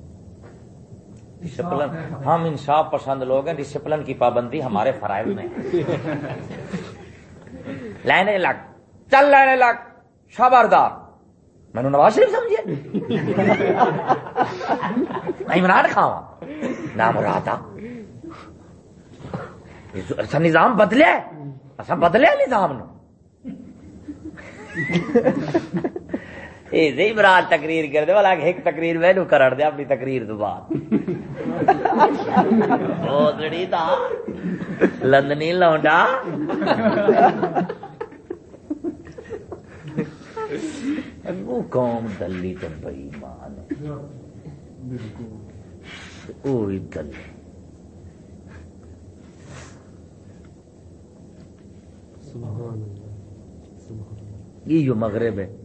ڈسپلن۔ ہم انصاف پسند لوگ ہیں ڈسپلن کی پابندی ہمارے فرائض میں۔ لینے لگ چل لینے لگ خبردار۔ میں نے نواز شریف سمجھے؟ عمران کھاوا نام رہا ایسا نظام بدلے؟ ایسا بدلے نظام نو۔ یہ برات تقریر کر دے والا ایک تقریر میں نو کرڑ دے، اپنی تقریر تو بعد۔ بہت تھا لندنی لونڈا۔ وہ قوم دلی تو بئی مان وہی دلی۔ یہ مغرب ہے،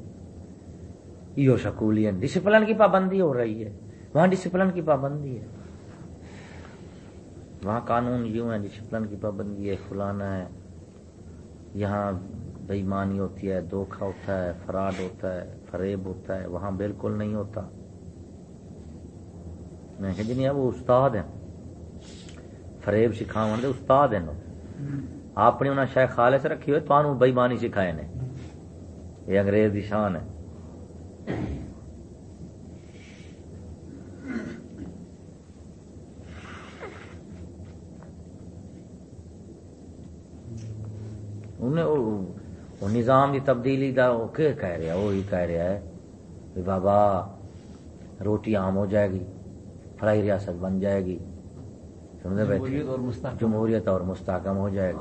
یہ سکولین ڈسپلن کی پابندی ہو رہی ہے۔ وہاں ڈسپلن کی پابندی ہے۔ وہاں قانون یوں ہے ڈسپلن کی پابندی ہے، فلانا ہے، یہاں بےمانی ہوتی ہے دھوکھا ہوتا ہے، فراڈ ہوتا ہے، فریب ہوتا ہے، وہاں بالکل نہیں ہوتا۔ میں کہ جنہیں جی وہ استاد ہیں۔ فریب سکھاؤ دے، استاد ہیں۔ آپ نے انہیں شاید خالص رکھی ہوئے تو بےمانی سکھائے نے۔ یہ انگریز کی شان ہے۔ انہیں نظام کی تبدیلی کا وہ کہہ کہہ رہا وہی کہہ رہا ہے کہ بابا روٹی عام ہو جائے گی فلائی ریاست بن جائے گی۔ سنتے بیٹھے؟ جمہوریت اور مستحکم۔ ہو جائے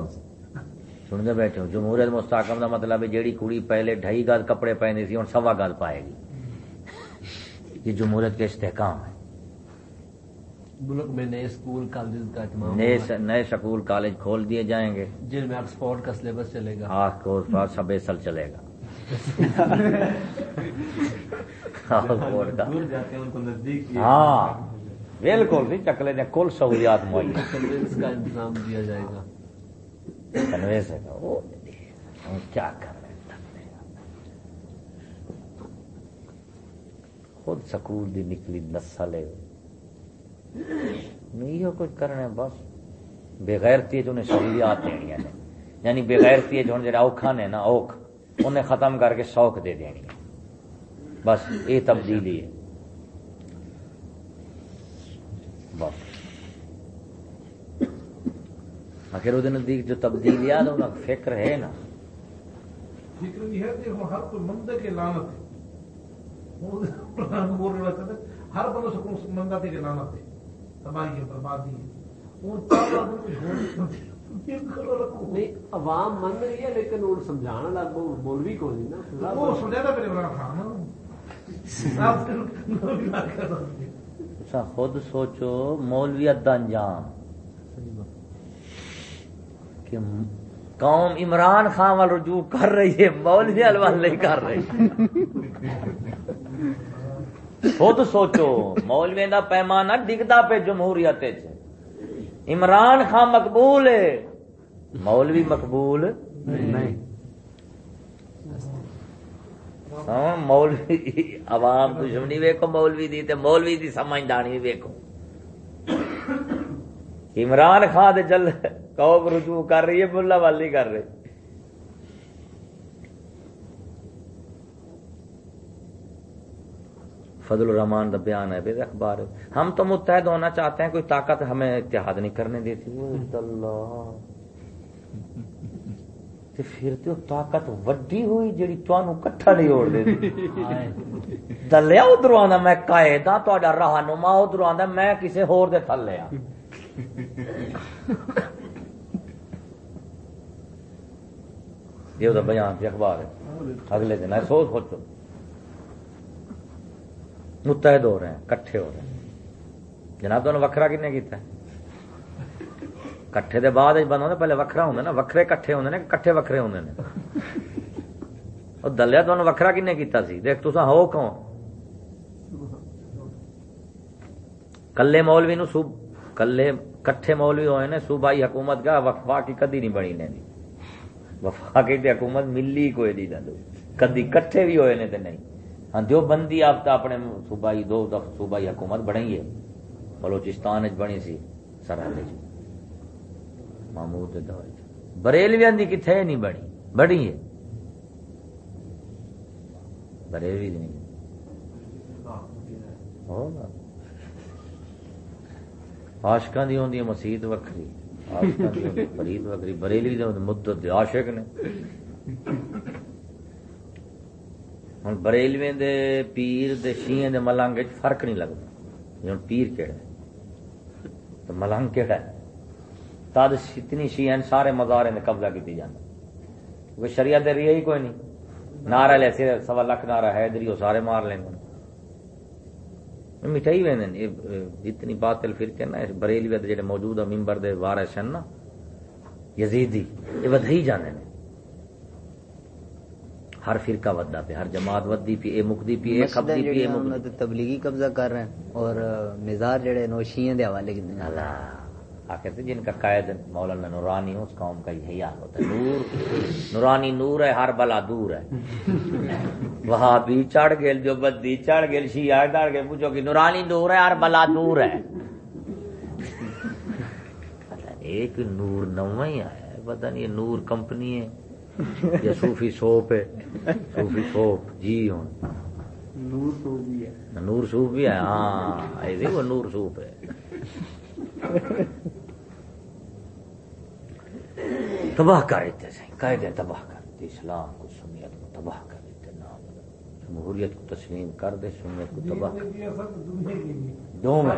سنتے بیٹھے ہو۔ جمہوریت مستحکم کا مطلب ہے جیڑی کڑی پہلے ڈھائی گز کپڑے پہنے سی اور سوا گز پائے گی۔ یہ جمہوریت کے استحکام ہے۔ ملک میں نئے اسکول کالج کا نئے نئے سکول کالج کھول دیے جائیں گے۔ جن میں آکسفورڈ کا سلیبس چلے گا۔ کورس بعد سب ایسل چلے گا۔ آکسفورڈ کا۔ ہاں بالکل بھی چکلے نے کل سہولیات مہیا۔ کا انتظام دیا جائے گا۔ کنوینس ہے وہ ہم کیا کر رہے ہیں خود سکول دی نکلی نسل ہے نہیں ہو کچھ کرنے بس بےغیرتی جو انہیں سہولیات دینی نے یعنی بےغیرتی جو جڑا اوکھا نے نا، اوکھ، انہیں ختم کر کے شوق دے دینی ہے۔ بس یہ تبدیلی ہے۔ آخر وہ نزدیک جو تبدیلیات ان فکر ہے نا۔ فکر بھی ہے کہ ہر کوئی مندے کے لانت ہے۔ بول ہر کوئی مندا تھے کہ لانت ہے۔ تباہی ہے بربادی ہے۔ نہیں نہیں عوام من رہی ہے لیکن وہ سمجھانا لگ مولوی کو نہیں نا۔ وہ سمجھا تھا میرے عمران خان۔ کے تسا خود سوچو مولویت دا انجام۔ کہ قوم عمران خان وال رجوع کر رہی ہے، مولوی وال نہیں کر رہی۔ خود سوچو، مولوی دا پیمانہ ڈگدا پہ جمہوریت عمران خان مقبول ہے، مولوی مقبول نہیں۔ مولوی عوام دشمنی ویکو مولوی دی تے مولوی دی سمجھدانی ویکو عمران خان دے جل قوم رجوع کر رہی ہے ملا والی کر رہی۔ فضل الرحمان کا بیان ہے بے اخبار۔ ہم تو متحد ہونا چاہتے ہیں کوئی طاقت ہمیں اتحاد نہیں کرنے دیتی۔ اللہ۔ تے پھر تے طاقت وڈی ہوئی جڑی تانوں کٹھا نہیں ہوڑ دیتی۔ دلیا ادھر آندا میں قائد ہاں تہاڈا رہنما ادھر آندا میں کسے ہور دے تھلے ہاں۔ یہ وہ بیان تے اخبار ہے۔ اگلے دن ہے سوچ سوچو متحد ہو رہے ہیں، کٹھے ہو رہے ہیں۔ جناب، تو وکھرا کنے کیتا ہے؟ کٹھے دے بعد بند ہوندے پہلے وکھرا ہوندے نا۔ وکھرے کٹھے ہوندے نے کٹھے وکھرے ہوندے نے او دلیا تو وکھرا کنے کیتا سی؟ دیکھ، تساں ہو کون؟ کلے مولوی نو صوب کلے کٹھے مولوی ہوئے نے، صوبائی حکومت کا وفا کی کدی نہیں بنی نے۔ وفا کی تے حکومت ملی کوئی نہیں دندو کدی کٹھے بھی ہوئے نے تے نہیں۔ ہاں جو بندی آپ تا اپنے صوبائی دو دف صوبائی حکومت بنائی ہے، بلوچستان وچ بنی سی سرحد وچ۔ محمود دے دور وچ۔ بریلویاں دی کتھے نہیں بنی؟ بڑی ہے۔ بریلوی دی نہیں۔ ہوگا عاشقاں دی ہوندی ہے مسجد وکھری، عاشقاں دی ہوندی فرید وکھری، بریلوی دے مدت دے عاشق نے۔ ہن بریلوی دے پیر دے شیعہ دے ملنگ وچ فرق نہیں لگدا۔ یعنی ہن پیر کیڑا ہے؟ تو ملنگ کیڑا ہے؟ تاد اتنی شیعہ سارے مزارے نے قبضہ کیتی جاندے کیونکہ شریعت دے رہی ہی کوئی نہیں۔ نعرہ لے سوا لکھ نعرہ حیدری وہ سارے مار لیں مٹھائی وین جتنی باطل فرقے نا اس بریلی جڑے موجود ممبر دے وارث ہیں نا۔ یزیدی یہ ودھئی جانے نے ہر فرقہ ودا پہ ہر جماعت ودی پی اے مکدی پی اے کھبدی پی اے مکدی تبلیغی قبضہ کر رہے ہیں اور مزار جڑے نوشیاں دے حوالے کی اللہ۔ آخر سے جن کا قائد مولانا نورانی اس قوم کا یہی حال ہوتا ہے۔ نور نورانی نور ہے ہر بلا دور ہے۔ وہاں بھی چڑھ گیل جو بدی چڑھ گیل شیعہ چڑھ گئے پوچھو کہ نورانی نور ہے ہر بلا دور ہے۔ ایک نور نواں ہی آیا ہے پتہ نہیں یہ نور کمپنی ہے یا صوفی سوپ ہے۔ صوفی سوپ جی ہوں۔ نور تو بھی ہے۔ نور سوپ بھی ہے ہاں وہ نور سوپ ہے۔ تباہ کر دیتے سے قاعدے تباہ کر دیتے اسلام کو سنیت کو تباہ کر دیتے نام جمہوریت کو تسلیم کر دے سنیت کو تباہ کر دو میں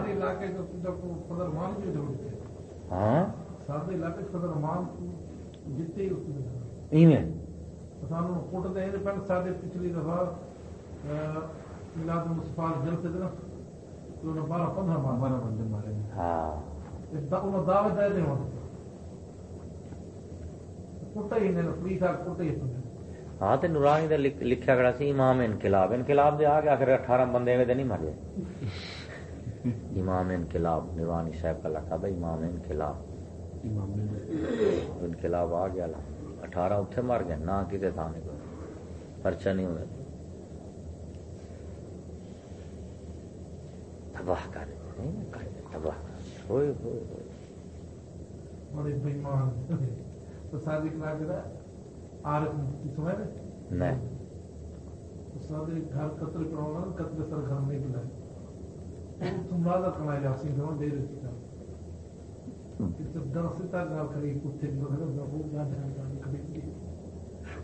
ہاں؟ میں سارے پچھلی دفعہ ہاں تے نورانی لکھ- لکھیا گڑا سی امام انقلاب انقلاب دے آ کے آخر اٹھارہ بندے میں نہیں مر امام انقلاب نورانی صاحب کا لقب ہے امام انقلاب انقلاب آ گیا اٹھارہ اتنے مر گئے نہ کسی تھا نہیں کوئی پرچا نہیں ہوئے تباہ کر تباہ کر۔ ہوئے ہوئے ہوئے تو صادق ناگرا آرت کی سمجھ رہے نہیں صادق گھر قتل کرونا قتل سر گھر نہیں بلائے تم راضا کرنا جا سی جو دیر سے کر جب دس سے تک گھر کھڑی کتے کی وغیرہ وہ جان جان گاڑی کھڑی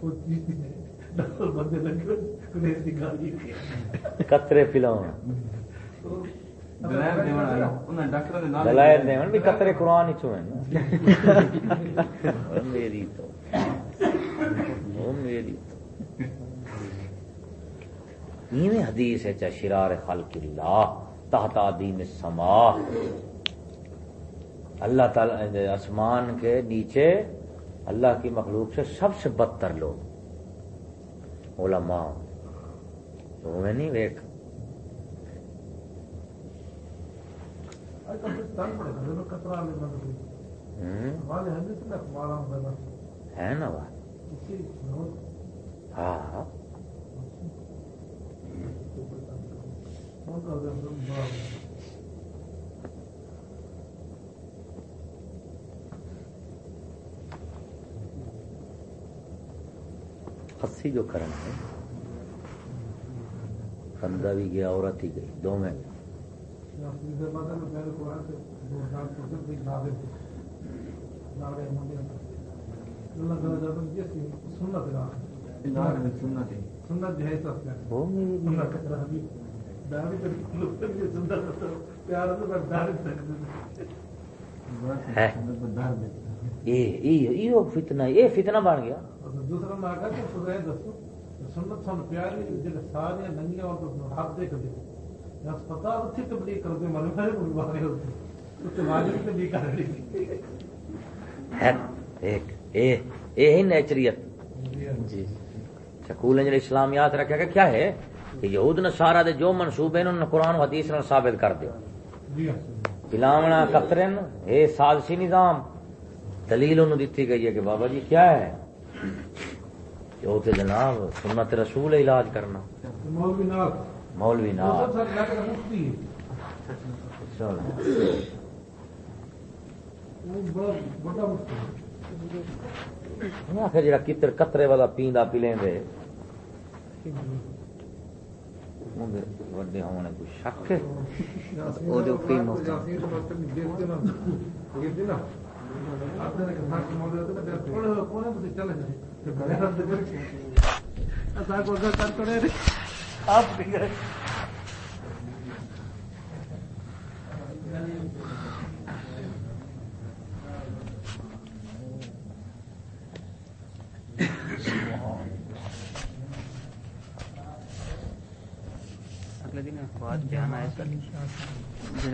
وہ جیت گئے بندے لگے کنیر کی گاڑی کترے پلاؤ دلائل دیون بھی قطرے قرآن ہی میری تو میری تو حدیث ہے چا شرار خلق اللہ تحت اللہ تعالی آسمان کے نیچے اللہ کی مخلوق سے سب سے بدتر لوگ علماء تو میں نہیں دیکھ ہے نا بات اسی ہاں جو کرنا ہے بندہ بھی گیا عورت ہی گئی دو میں سنت یہ یہ بن گیا۔ دوسرا میں آگا سنت سن پیاری، جڑے سارے ننگے اور حق دے کدے۔ ہسپتال اتھی تبلیغ کرتے مرے کوئی بارے ہوتے اتنے واجب تبلیغ کر رہی ہے۔ ایک اے اے ہی نیچریت۔ جی سکول نے اسلامیات رکھا کہ کیا ہے؟ کہ یہود نصارہ دے جو منصوبے ہیں انہوں نے قرآن و حدیث نال ثابت کر دیو۔ جی ہاں۔ پلاونا قطرن اے سازشی نظام۔ دلیل انہوں دیتی گئی ہے کہ بابا جی کیا ہے؟ کہ وہ جناب سنت رسول علاج کرنا۔ مولوی ہے آخر جڑا کتر قطرے والا پیندا پی لیندے اونده وڈے ہونے کوئی شک ہے مفت آپ بھی گئے۔ اگلے دن بیان آیا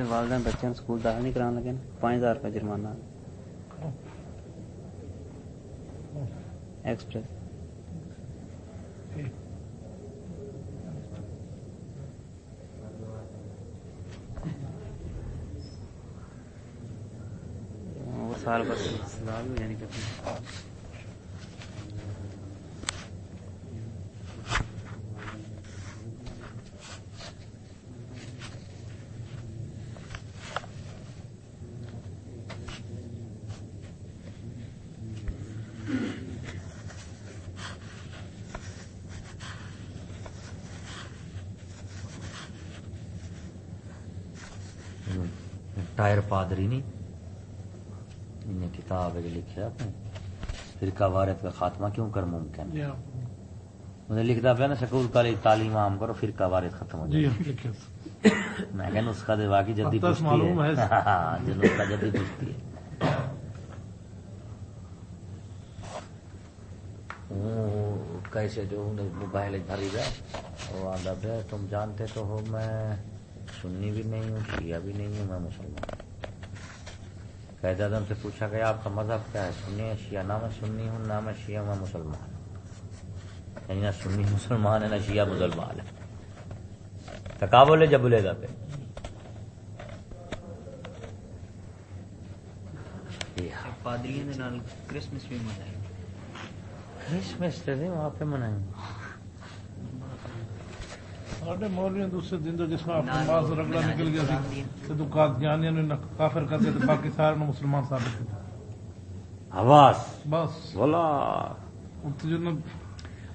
والدین بچے سکول داخل نہیں کران لگے، پانچ ہزار روپے جرمانہ۔ ایکسپریس وصار بس. يعني قبل entire Padrini کتاب ہے جو لکھا آپ نے فرقہ وارت کا خاتمہ کیوں کر ممکن ہاں انہیں لکھتا پیا نا سکول کالج تعلیم عام کرو فرقہ وارت ختم ہو جائے۔ میں کہ نسخہ دے واقعی جدی معلوم ہے۔ ہے۔ ہاں جو نسخہ جدی پشتی ہے۔ کیسے جو موبائل بھری گئے وہ آدھا پہ تم جانتے تو ہو میں سنی بھی نہیں ہوں شیعہ بھی نہیں ہوں میں مسلمان قید اعظم سے پوچھا گیا آپ کا مذہب کیا ہے؟ سنی ہے شیعہ؟ نہ میں سنی ہوں نہ میں شیعہ ہوں مسلمان یعنی نہ سنی مسلمان ہے نہ شیعہ مسلمان ہے۔ تو کا بولے جب گا پہ پادریوں کرسمس بھی منائی کرسمس تے وہاں پہ منائیں۔ ساڈے مولوی دوسرے دن تو جس رگڑا نکل گیا سی تے تو قادیانیاں نے کافر کر کے تے باقی سارے نو مسلمان ثابت کیتا۔ آواز بس۔ بولا۔ اتنے جو نا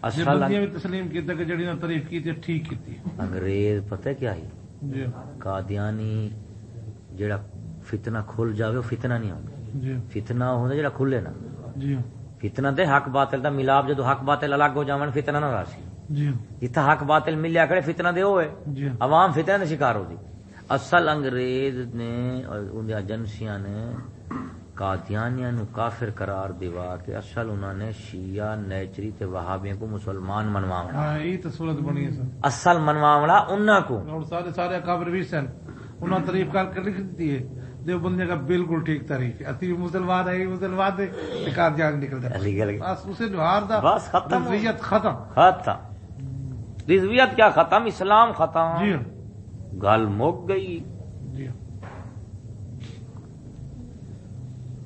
اصل جبندیاں بھی تسلیم کیتا کہ جڑی نا تعریف کی ٹھیک انگریز پتہ کیا ہی؟ جی۔ قادیانی جڑا فتنہ کھل جاوے وہ فتنہ نہیں ہوندا۔ جی۔ فتنہ ہوندا جڑا کھلے نا۔ جی۔ فتنہ دے حق باطل دا ملاپ جدو حق باطل الگ ہو جاون فتنہ نہ راسی جی جتھا حق باطل ملیا کرے فتنہ دے ہوئے۔ جی عوام فتنہ دے شکار ہوتی اصل انگریز نے ان ایجنسیاں نے قادیانیاں نو کافر قرار دیوا کہ اصل انہوں نے شیعہ نیچری تے وہابیوں کو مسلمان منواونا۔ ہاں یہ تو صورت بنی ہے سر۔ اصل منواونا انہاں کو۔ اور سارے سارے اکابر بھی سن۔ انہوں نے تعریف کر کے لکھ دیتی ہے۔ جو بندے کا بالکل ٹھیک تعریف ہے۔ اتی مسلمان ہے مسلمان ہے۔ نکال جان نکل جاتا گل بس اسے جوہار دا بس ختم ہو۔ ختم۔ ختم۔ رضویت کیا ختم؟ اسلام ختم۔ جی۔ گل مک گئی۔ جی۔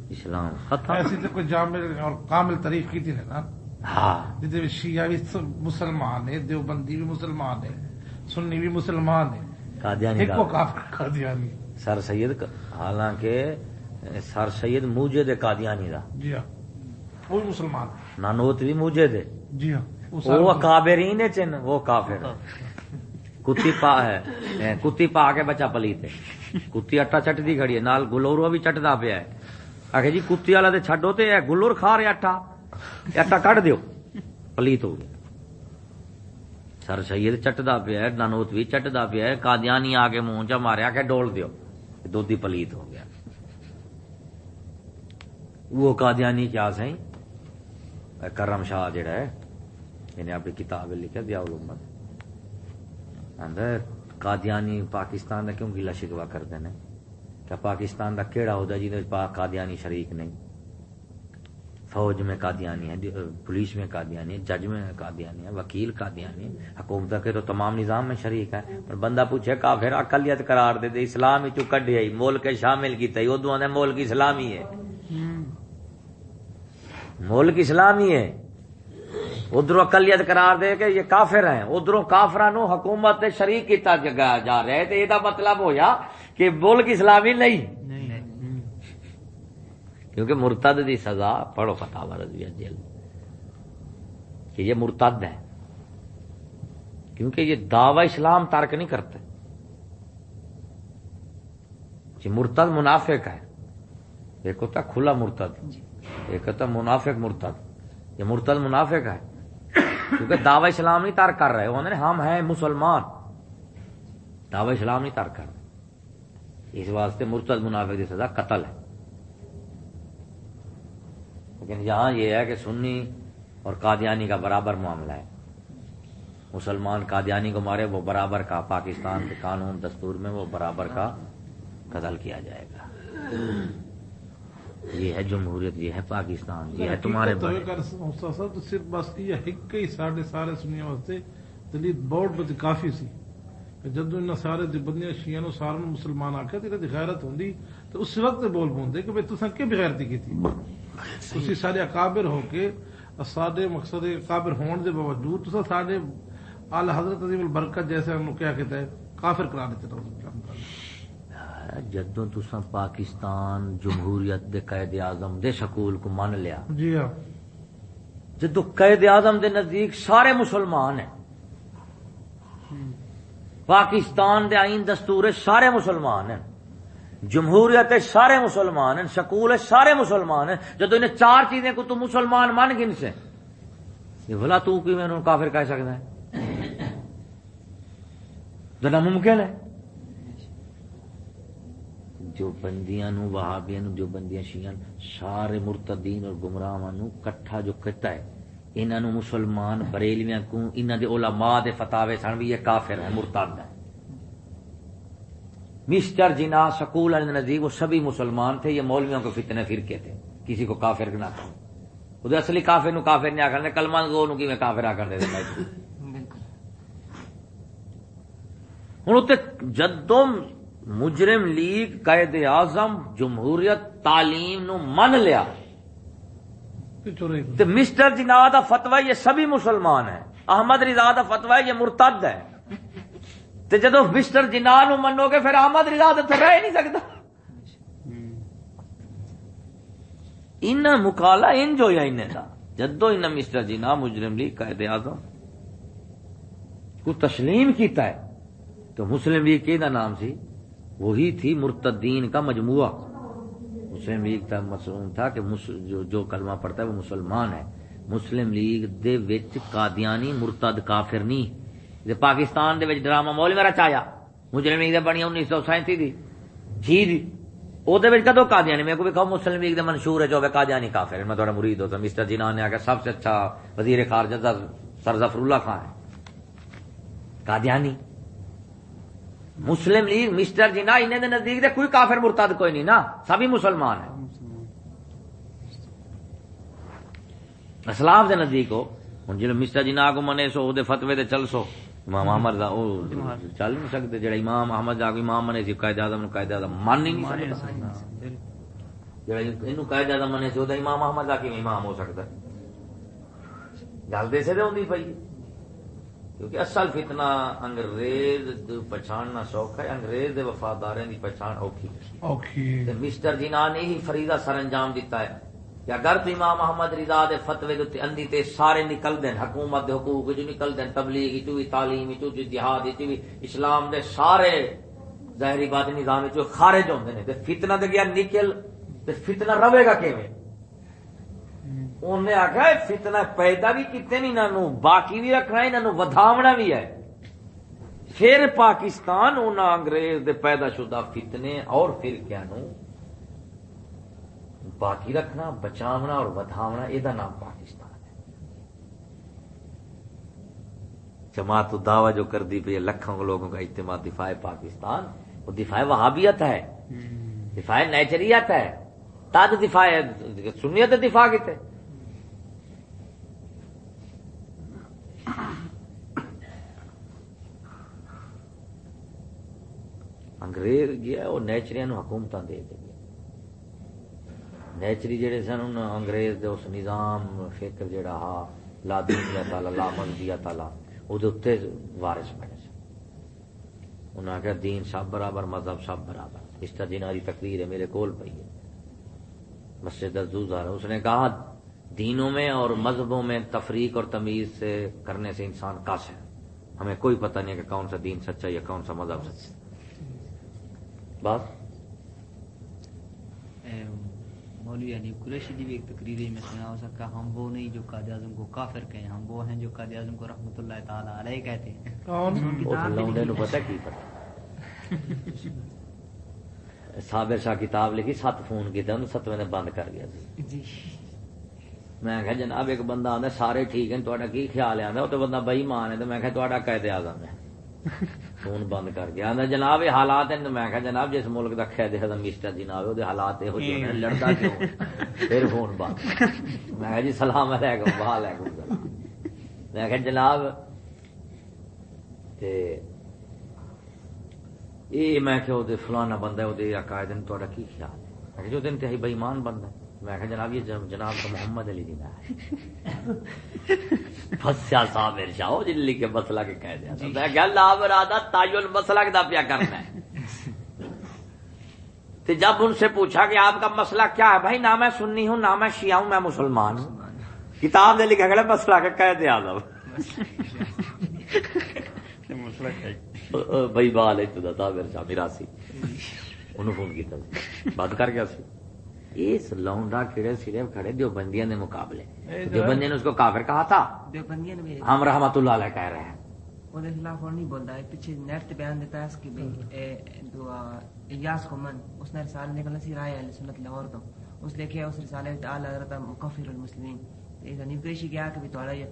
اسلام ختم۔ ایسی تو کوئی جامع اور کامل تعریف کی تھی نا۔ ہاں۔ شیعہ بھی مسلمان ہے دیوبندی بھی مسلمان ہے سنی بھی مسلمان ہے قادیانی ایک کو کا کافر کر دیا نہیں سر سید حالانکہ سر سید موجے دے قادیانی دا۔ جی ہاں۔ وہ مسلمان۔ نانوت بھی موجے دے۔ جی ہاں۔ وہ کابرین چن وہ کافر کتی پا ہے کتی پا کے بچہ پلیت ہے۔ کتی اٹا چٹدی کھڑی ہے نال گلورو بھی چٹدا پیا ہے۔ آخر جی کتی والا تے چھڈو تے اے گلور کھا رہے اٹا اٹا کڈ دیو۔ پلیت ہو گیا۔ سر سید چٹدا پیا ہے نانوت بھی چٹدا پیا ہے۔ قادیانی آ کے منہ چ ماریا کہ ڈول دیو۔ دودھی پلیت ہو گیا۔ وہ قادیانی کیا اے کرم شاہ جڑا ہے۔ انہیں اپنی کتاب لکھا دیا اندر قادیانی پاکستان کا کیوں گلا شکوا کرتے ہیں؟ کہ پاکستان کا کیڑا ہوتا جی پاک قادیانی شریک نہیں؟ فوج میں قادیانی ہے پولیس میں قادیانی ہے جج میں قادیانی ہے وکیل قادیانی ہے حکومت کے تو تمام نظام میں شریک ہے پر بندہ پوچھے کافر اقلیت قرار دے دے اسلام ہی چکڈ ہے ملک شامل کیتا ادو نے ملک اسلامی ہے۔ ملک اسلامی ہے۔ ادھر اقلیت قرار دے کہ یہ کافر ہیں۔ ادھر کافران حکومت دے شریک کیتا جگہ جا رہا ہے۔ تو یہ مطلب ہویا کہ ملک اسلامی نہیں۔ کیونکہ مرتد دی سزا، پڑھو فتح رضویہ جیل کہ یہ مرتد ہے کیونکہ یہ دعوی اسلام ترک نہیں کرتے۔ یہ مرتد منافق ہے ایک ہوتا کھلا مرتد، ایک ہوتا منافق مرتد۔ یہ مرتد منافق ہے۔ کیونکہ دعوی اسلام نہیں ترک کر رہے۔ انہوں نے ہم ہیں مسلمان۔ دعوی اسلام نہیں ترک کر رہے۔ اس واسطے مرتد منافق کی سزا قتل ہے۔ لیکن یہاں یہ ہے کہ سنی اور قادیانی کا برابر معاملہ ہے۔ مسلمان قادیانی کو مارے، وہ برابر کا پاکستان کے قانون دستور میں وہ برابر کا قتل کیا جائے گا۔ یہ ہے جمہوریت یہ ہے پاکستان یہ ہے تمہارے تو صرف بس یہ ایک ہی ساڈے سارے سنیا واسطے دلیت بہت بڑی کافی سی۔ جدو ان سارے بندیاں شیعہ نو سارے مسلمان آکھیا تے دی غیرت ہوندی تو اس وقت بول پوندے کہ بھئی تساں کی بغیرتی کیتی؟ تسی سارے اکابر ہو کے سارے مقصد اکابر ہون دے باوجود تساں سارے اعلی حضرت عظیم البرکت جیسے ہم کیا کہتے ہیں کافر قرار دیتے جدوں تساں پاکستان جمہوریت دے قائد اعظم دے سکول کو مان لیا۔ جی ہاں۔ جدو قائد اعظم دے نزدیک سارے مسلمان ہیں۔ پاکستان دے آئین دستور سارے مسلمان ہیں۔ جمہوریت سارے مسلمان ہیں۔ سکول سارے مسلمان ہیں۔ جدو انہیں چار چیزیں کو تو مسلمان مان گن سے۔ یہ بھلا تو کی میں انہوں کافر کہہ سکتا ہے؟ جو ناممکن ہے۔ جو بندیاں نو وہابیاں نو جو بندیاں شیعہ سارے مرتدین اور گمراہاں نو کٹھا جو کہتا ہے انہاں نو مسلمان بریلویاں کو انہاں دے علماء دے فتاوے سن بھی یہ کافر ہے مرتد ہے مسٹر جنا سکول نزدیک وہ سبھی مسلمان تھے یہ مولویوں کے فتنے فرقے تھے کسی کو کافر نہ کہو وہ اصلی کافر نو کافر نہیں آکر کلمہ گو نو کی میں کافر آ کر دے دیتا ہوں جدوں مجرم لیگ قائد اعظم جمہوریت تعلیم نو من لیا۔ مسٹر جناح دا فتوا یہ سبھی مسلمان ہیں۔ احمد رضا دا فتوا یہ مرتد ہے تو جدو مسٹر جناح نو منو گے پھر احمد رضا تو رہ ہی نہیں سکتا۔ ان مکالا انج ہویا ان دا۔ جدو ان مسٹر جناح مجرم لیگ قائد اعظم کو تسلیم کیتا ہے تو مسلم لیگ دا نام سی؟ وہی تھی مرتدین کا مجموعہ۔ مسلم لیگ کا مسلم تھا کہ جو جو کلمہ پڑھتا ہے وہ مسلمان ہے۔ مسلم لیگ دے وچ قادیانی مرتد کافر نہیں دے پاکستان دے وچ ڈرامہ مول میرا چایا۔ مسلم لیگ دے بنی انیس سو سینتی دی۔ جی دی۔ او دے وچ کدو قادیانی؟ میں کو بھی کہو مسلم لیگ دے منشور ہے جو ہے قادیانی کافر ہے۔ میں تھوڑا مرید ہوتا مسٹر جنان نے آ کے سب سے اچھا وزیر خارجہ سر ظفر اللہ خان ہے۔ قادیانی؟ مسلم لیگ مسٹر جنا انہیں دے نزدیک دے کوئی کافر مرتد کوئی نہیں نا سبھی مسلمان ہیں۔ اسلاف دے نزدیک ہو۔ ہن جڑے مسٹر جنا کو منے سو دے فتوی تے چل سو۔ امام احمد دا او چل نہیں سکتے جڑا امام احمد دا کو امام منے سی قائد اعظم نو قائد اعظم مان ہی نہیں سکتا جڑا اینو قائد اعظم منے سی او دا امام احمد دا کیویں امام ہو سکتا گل دے سے دے ہوندی پئی۔ کیونکہ اصل فتنہ انگریز دی پہچاننا سوکھا ہے انگریز دے وفاداریں دی پہچان اوکھی تے مسٹر جنا نے ہی فریضہ سر انجام دیتا ہے۔ کہ اگر تو امام محمد رضا دے فتوی دے تے اندی تے سارے نکل دین حکومت دے حقوق جو نکل دین تبلیغ چو بھی تعلیم چو بھی جہاد چو بھی اسلام دے سارے ظاہری بات نظام چو خارج ہوندے نے۔ تے فتنہ تے گیا نکل تے فتنہ رہے گا کیویں؟ انہیں آخیا فتنہ پیدا بھی کیتے نہیں انہوں باقی بھی رکھنا انہوں ودھاونا بھی ہے پھر پاکستان انہاں انگریز دے پیدا شدہ فتنے اور پھر کیا نو باقی رکھنا بچاونا اور ودھاونا یہ نام پاکستان ہے جماعت دعوی جو کر دی پہ لکھوں لوگوں کا اجتماع دفاع پاکستان وہ دفاع وہابیت ہے دفاع نیچریت ہے تد دفاع سنیت دفاع کیتے انگریز گیا وہ نیچریاں نو حکومتاں دے دے گیا نیچری جڑے سن انگریز دے اس نظام فکر جڑا ہا لا دین اللہ تعالی لا مذہبی تعالی او دے وارث بنے سن انہاں نے کہا دین سب برابر مذہب سب برابر اس طرح جناری تقریر ہے میرے کول پئی ہے مسجد الزوزہ اس نے کہا دینوں میں اور مذہبوں میں تفریق اور تمیز سے کرنے سے انسان کاس ہے ہمیں کوئی پتہ نہیں کہ کون سا دین سچا یا کون سا مذہب سچا ہے۔ بات؟ مولوی علی قریشی دی بھی ایک تقریر میں سنا ہو سکا ہم وہ نہیں جو قائد اعظم کو کافر کہیں ہم وہ ہیں جو قائد اعظم کو رحمت اللہ تعالی علیہ کہتے ہیں۔ کون؟ وہ لونڈے نو پتہ کی پتہ۔ صابر شاہ کتاب لکھی سات فون کیتے انہوں ستویں نے بند کر گیا سی جی۔ میں کہا جناب ایک بندہ آندا سارے ٹھیک ہیں تہاڈا کی خیال ہے؟ آندا او تے بندہ بے ایمان ہے تے میں کہا تہاڈا قائد اعظم ہے۔ فون بند کر گیا۔ آندا جناب یہ حالات ہیں۔ میں کہا جناب جس ملک دا قائد اعظم مسٹر جناب ہے او دے حالات یہ ہوئے لڑدا کیوں؟ پھر فون بند۔ میں کہا جی سلام علیکم وعلیکم السلام۔ میں کہا جناب تے یہ میں کہ وہ فلانا بندہ وہ عقائد نے کی خیال ہے؟ میں کہ جو دن انتہائی بےمان بندہ ہے۔ میں کہ جناب یہ جن- جناب تو محمد علی جنہ ہے۔ فسیا صاحب ارشا ہو جن کے مسئلہ کے کہہ دیا میں کہ اللہ برادہ تائل مسئلہ دا پیا کرنا ہے۔ تو جب ان سے پوچھا کہ آپ کا مسئلہ کیا ہے بھائی نہ میں سنی ہوں نہ میں شیعہ ہوں میں مسلمان ہوں۔ کتاب نے لکھا گیا مسئلہ کے کہہ دیا بھائی بال ہے تو تھا میرے شاہ میراسی انہوں فون کیتا۔ سی بات کر گیا سی۔ اس لونڈا کیڑے سرے کھڑے دیو بندیاں دے مقابلے۔ دیو بندیاں نے اس کو کافر کہا تھا؟ دیوبندیاں نے بھی ہم رحمت اللہ علیہ کہہ رہے ہیں۔ بولتا ہے پیچھے نیٹ تے بیان دیتا ہے اس کی بھئی اے دعا الیاس کومن اس نے رسالہ نکلنا سی رائے اہل سنت لاہور تو۔ اس لکھے اس رسالے میں تعالی حضرت مکفر المسلمین۔ یہ غنیب قریشی کیا کہ یہ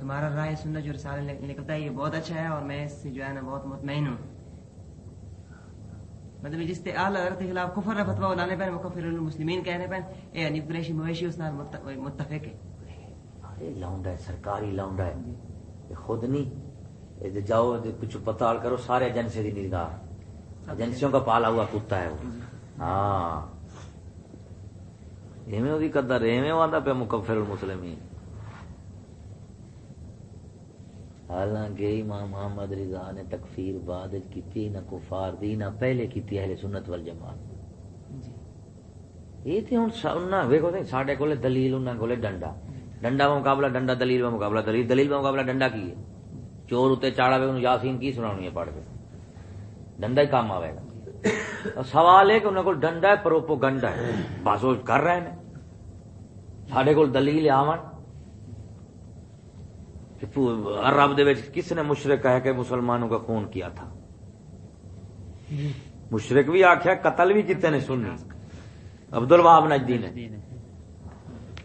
تمہارا رائے سنت جو رسالہ نکلتا ہے یہ بہت اچھا ہے اور میں اس سے جو ہے نا بہت مطمئن ہوں۔ مطلب جس تے اعلی حضرت کے خلاف کفر فتوا لانے پہ مکفر المسلمین کہنے پہ اے غنیب قریشی مویشی اس نال متفق ہے۔ ارے لونڈا ہے سرکاری لونڈا ہے۔ یہ خود نہیں یہ جاؤ کچھ پتال کرو سارے ایجنسی دی نگاہ ایجنسیوں کا پالا ہوا کتا ہے وہ۔ ہاں۔ ایویں وہ قدر ایویں وہ آتا پہ مکفر المسلمین۔ حالانکہ امام محمد رضا نے تکفیر بعد کی نہ کفار دی نہ پہلے کی اہل سنت والجماعت۔ جی۔ یہ ہن سننا ویکھو تے ساڈے کولے دلیل انہاں کولے ڈنڈا۔ ڈنڈا مقابلہ ڈنڈا دلیل مقابلہ دلیل۔ دلیل مقابلہ ڈنڈا کی ہے؟ چور اتنے چاڑا وے انہوں یاسین کی سنانی ہے پڑھ کے؟ ڈنڈا ہی کام آئے گا۔ سوال ہے کہ انہوں کو ڈنڈا ہے پروپو گنڈا ہے۔ بس وہ کر رہے ہیں۔ سڈے کو دلیل آون عرب دے وچ کس نے مشرق کہہ کے مسلمانوں کا خون کیا تھا؟ مشرق بھی آخیا قتل بھی کتنے نے سننی عبد الوہاب نجدی نے۔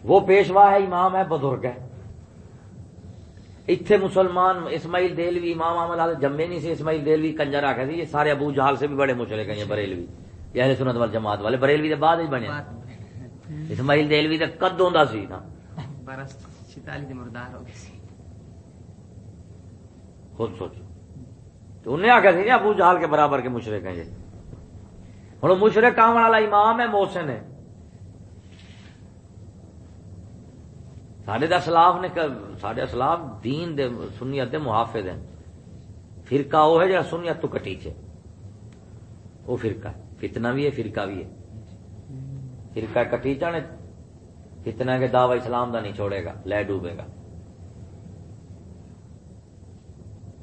وہ پیشوا ہے امام ہے بزرگ ہے۔ اتنے مسلمان اسماعیل دلوی امام احمد جمے نہیں سے اسماعیل دلوی کنجر آخر یہ سارے ابو جہال سے بھی بڑے مشرق ہیں یہ بریلوی۔ یہ اہل سنت والے جماعت والے۔ بریلوی کے بعد ہی بنے۔ اسماعیل دلوی تو قد ہوندا سی نا۔ برس چتالی دے مردار ہو گئے سی۔ خود سوچو۔ تو انہیں آخیا سی نا ابو جہال کے برابر کے مشرق ہیں یہ۔ ہوں مشرق کام والا امام ہے، محسن ہے۔ سڈے دا اسلاف نے سڈے اسلاف دین دے، سنیت دے محافظ ہیں۔ فرقہ وہ ہے جڑا سنیت تو کٹی چ وہ فرقہ ہے فتنہ بھی ہے، فرقہ بھی ہے۔ فرقہ کٹیچا نے فتنہ کے دعوی اسلام دا نہیں چھوڑے گا، لے ڈوبے گا۔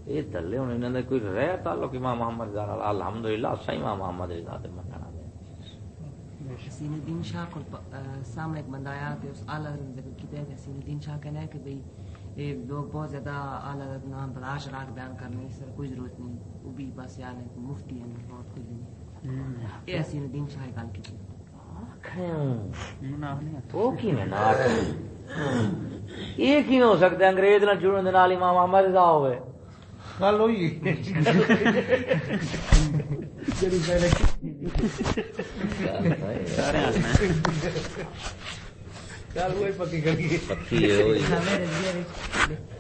یہ دلے ہوں انہوں نے کوئی رہ تعلق امام محمد رضا نال الحمدللہ اچھا امام محمد رضا تے مننا دے حسین الدین شاہ کو سامنے ایک بندہ آیا کہ اس اعلیٰ حضرت ہے کہ حسین الدین شاہ کہنا ہے کہ بھئی یہ لوگ بہت زیادہ اعلیٰ حضرت نام برداشت راگ بیان کرنے اس طرح کوئی ضرورت نہیں وہ بھی بس یار ہے مفتی ہیں بہت کچھ نہیں یہ حسین الدین شاہ گل کی وہ کی میں نہ یہ کی ہو سکتا ہے انگریز نہ جڑن دے نال امام محمد رضا ہوئے گل ہوئی گل ہوئی پکی کری پکی ہے ہوئی جامع رضویہ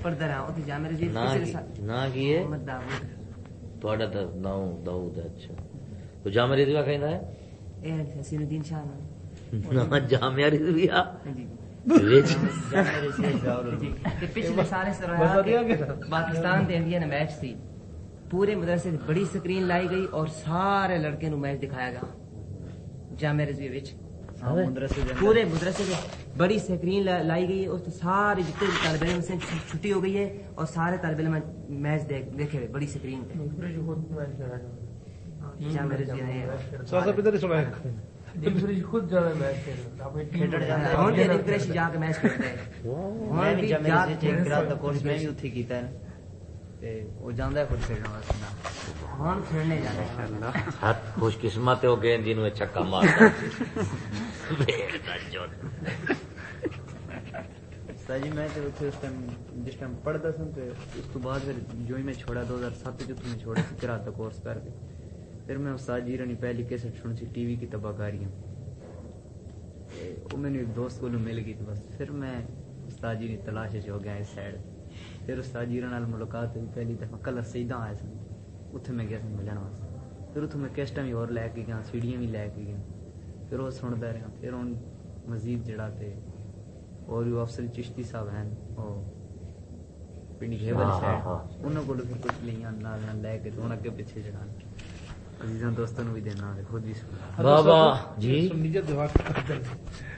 پڑھدا رہا اوتھے کی- داؤد ہے اچھا تو جامع کہندا ہے اے الدین شاہ نا جی پچھلے سال پاکستان تے انڈیا نے میچ سی پورے مدرسے بڑی سکرین لائی گئی اور سارے لڑکے نو میچ دکھایا گیا۔ جامع رضویہ وچ۔ پورے مدرسے میں بڑی سکرین لا- لائی گئی تے سارے جتنے بھی طالب علم سے چھٹی ہو گئی ہے اور سارے طالب علم میچ دیکھ- دیکھے ہوئے بڑی سکرین پہ جامع رضویہ نے خود میچ کھیلتے ہیں ہاتھ خوش قسمت ہو گئے چھکا مارتا استاد جی میں جس ٹائم پڑھدا سن اس بعد جو ہی میں چھوڑا 2007 وچ میں چھوڑا سی کرا تا کورس کر کے۔ پھر میں استاد جی رانی پہلی کیسٹ سن سی ٹی وی کی تباہکاریاں تے وہ میں ایک دوست کو مل گئی بس پھر میں استاد جی کی تلاش ہو گیا اس سائڈ۔ پھر استاد جی نال ملاقات ہوئی پہلی دفعہ کلر سیدھا آیا سن۔ اتھے میں گیا سی ملن واسطے پھر اتھوں میں کیسٹاں بھی اور لے کے گیا سیڑیاں بھی لے کے گیا۔ پھر وہ سندا رہا پھر ہن مزید جڑا تے اور جو افسر چشتی صاحب ہیں وہ پنڈی ہاں، سائڈ انہوں کو پھر کچھ نال لے کے تو انہاں کے پیچھے جڑا۔ عزیزاں دوستوں نوں بھی دینا تے خود بھی سننا۔ بابا جی؟ سنی جے دعا کر۔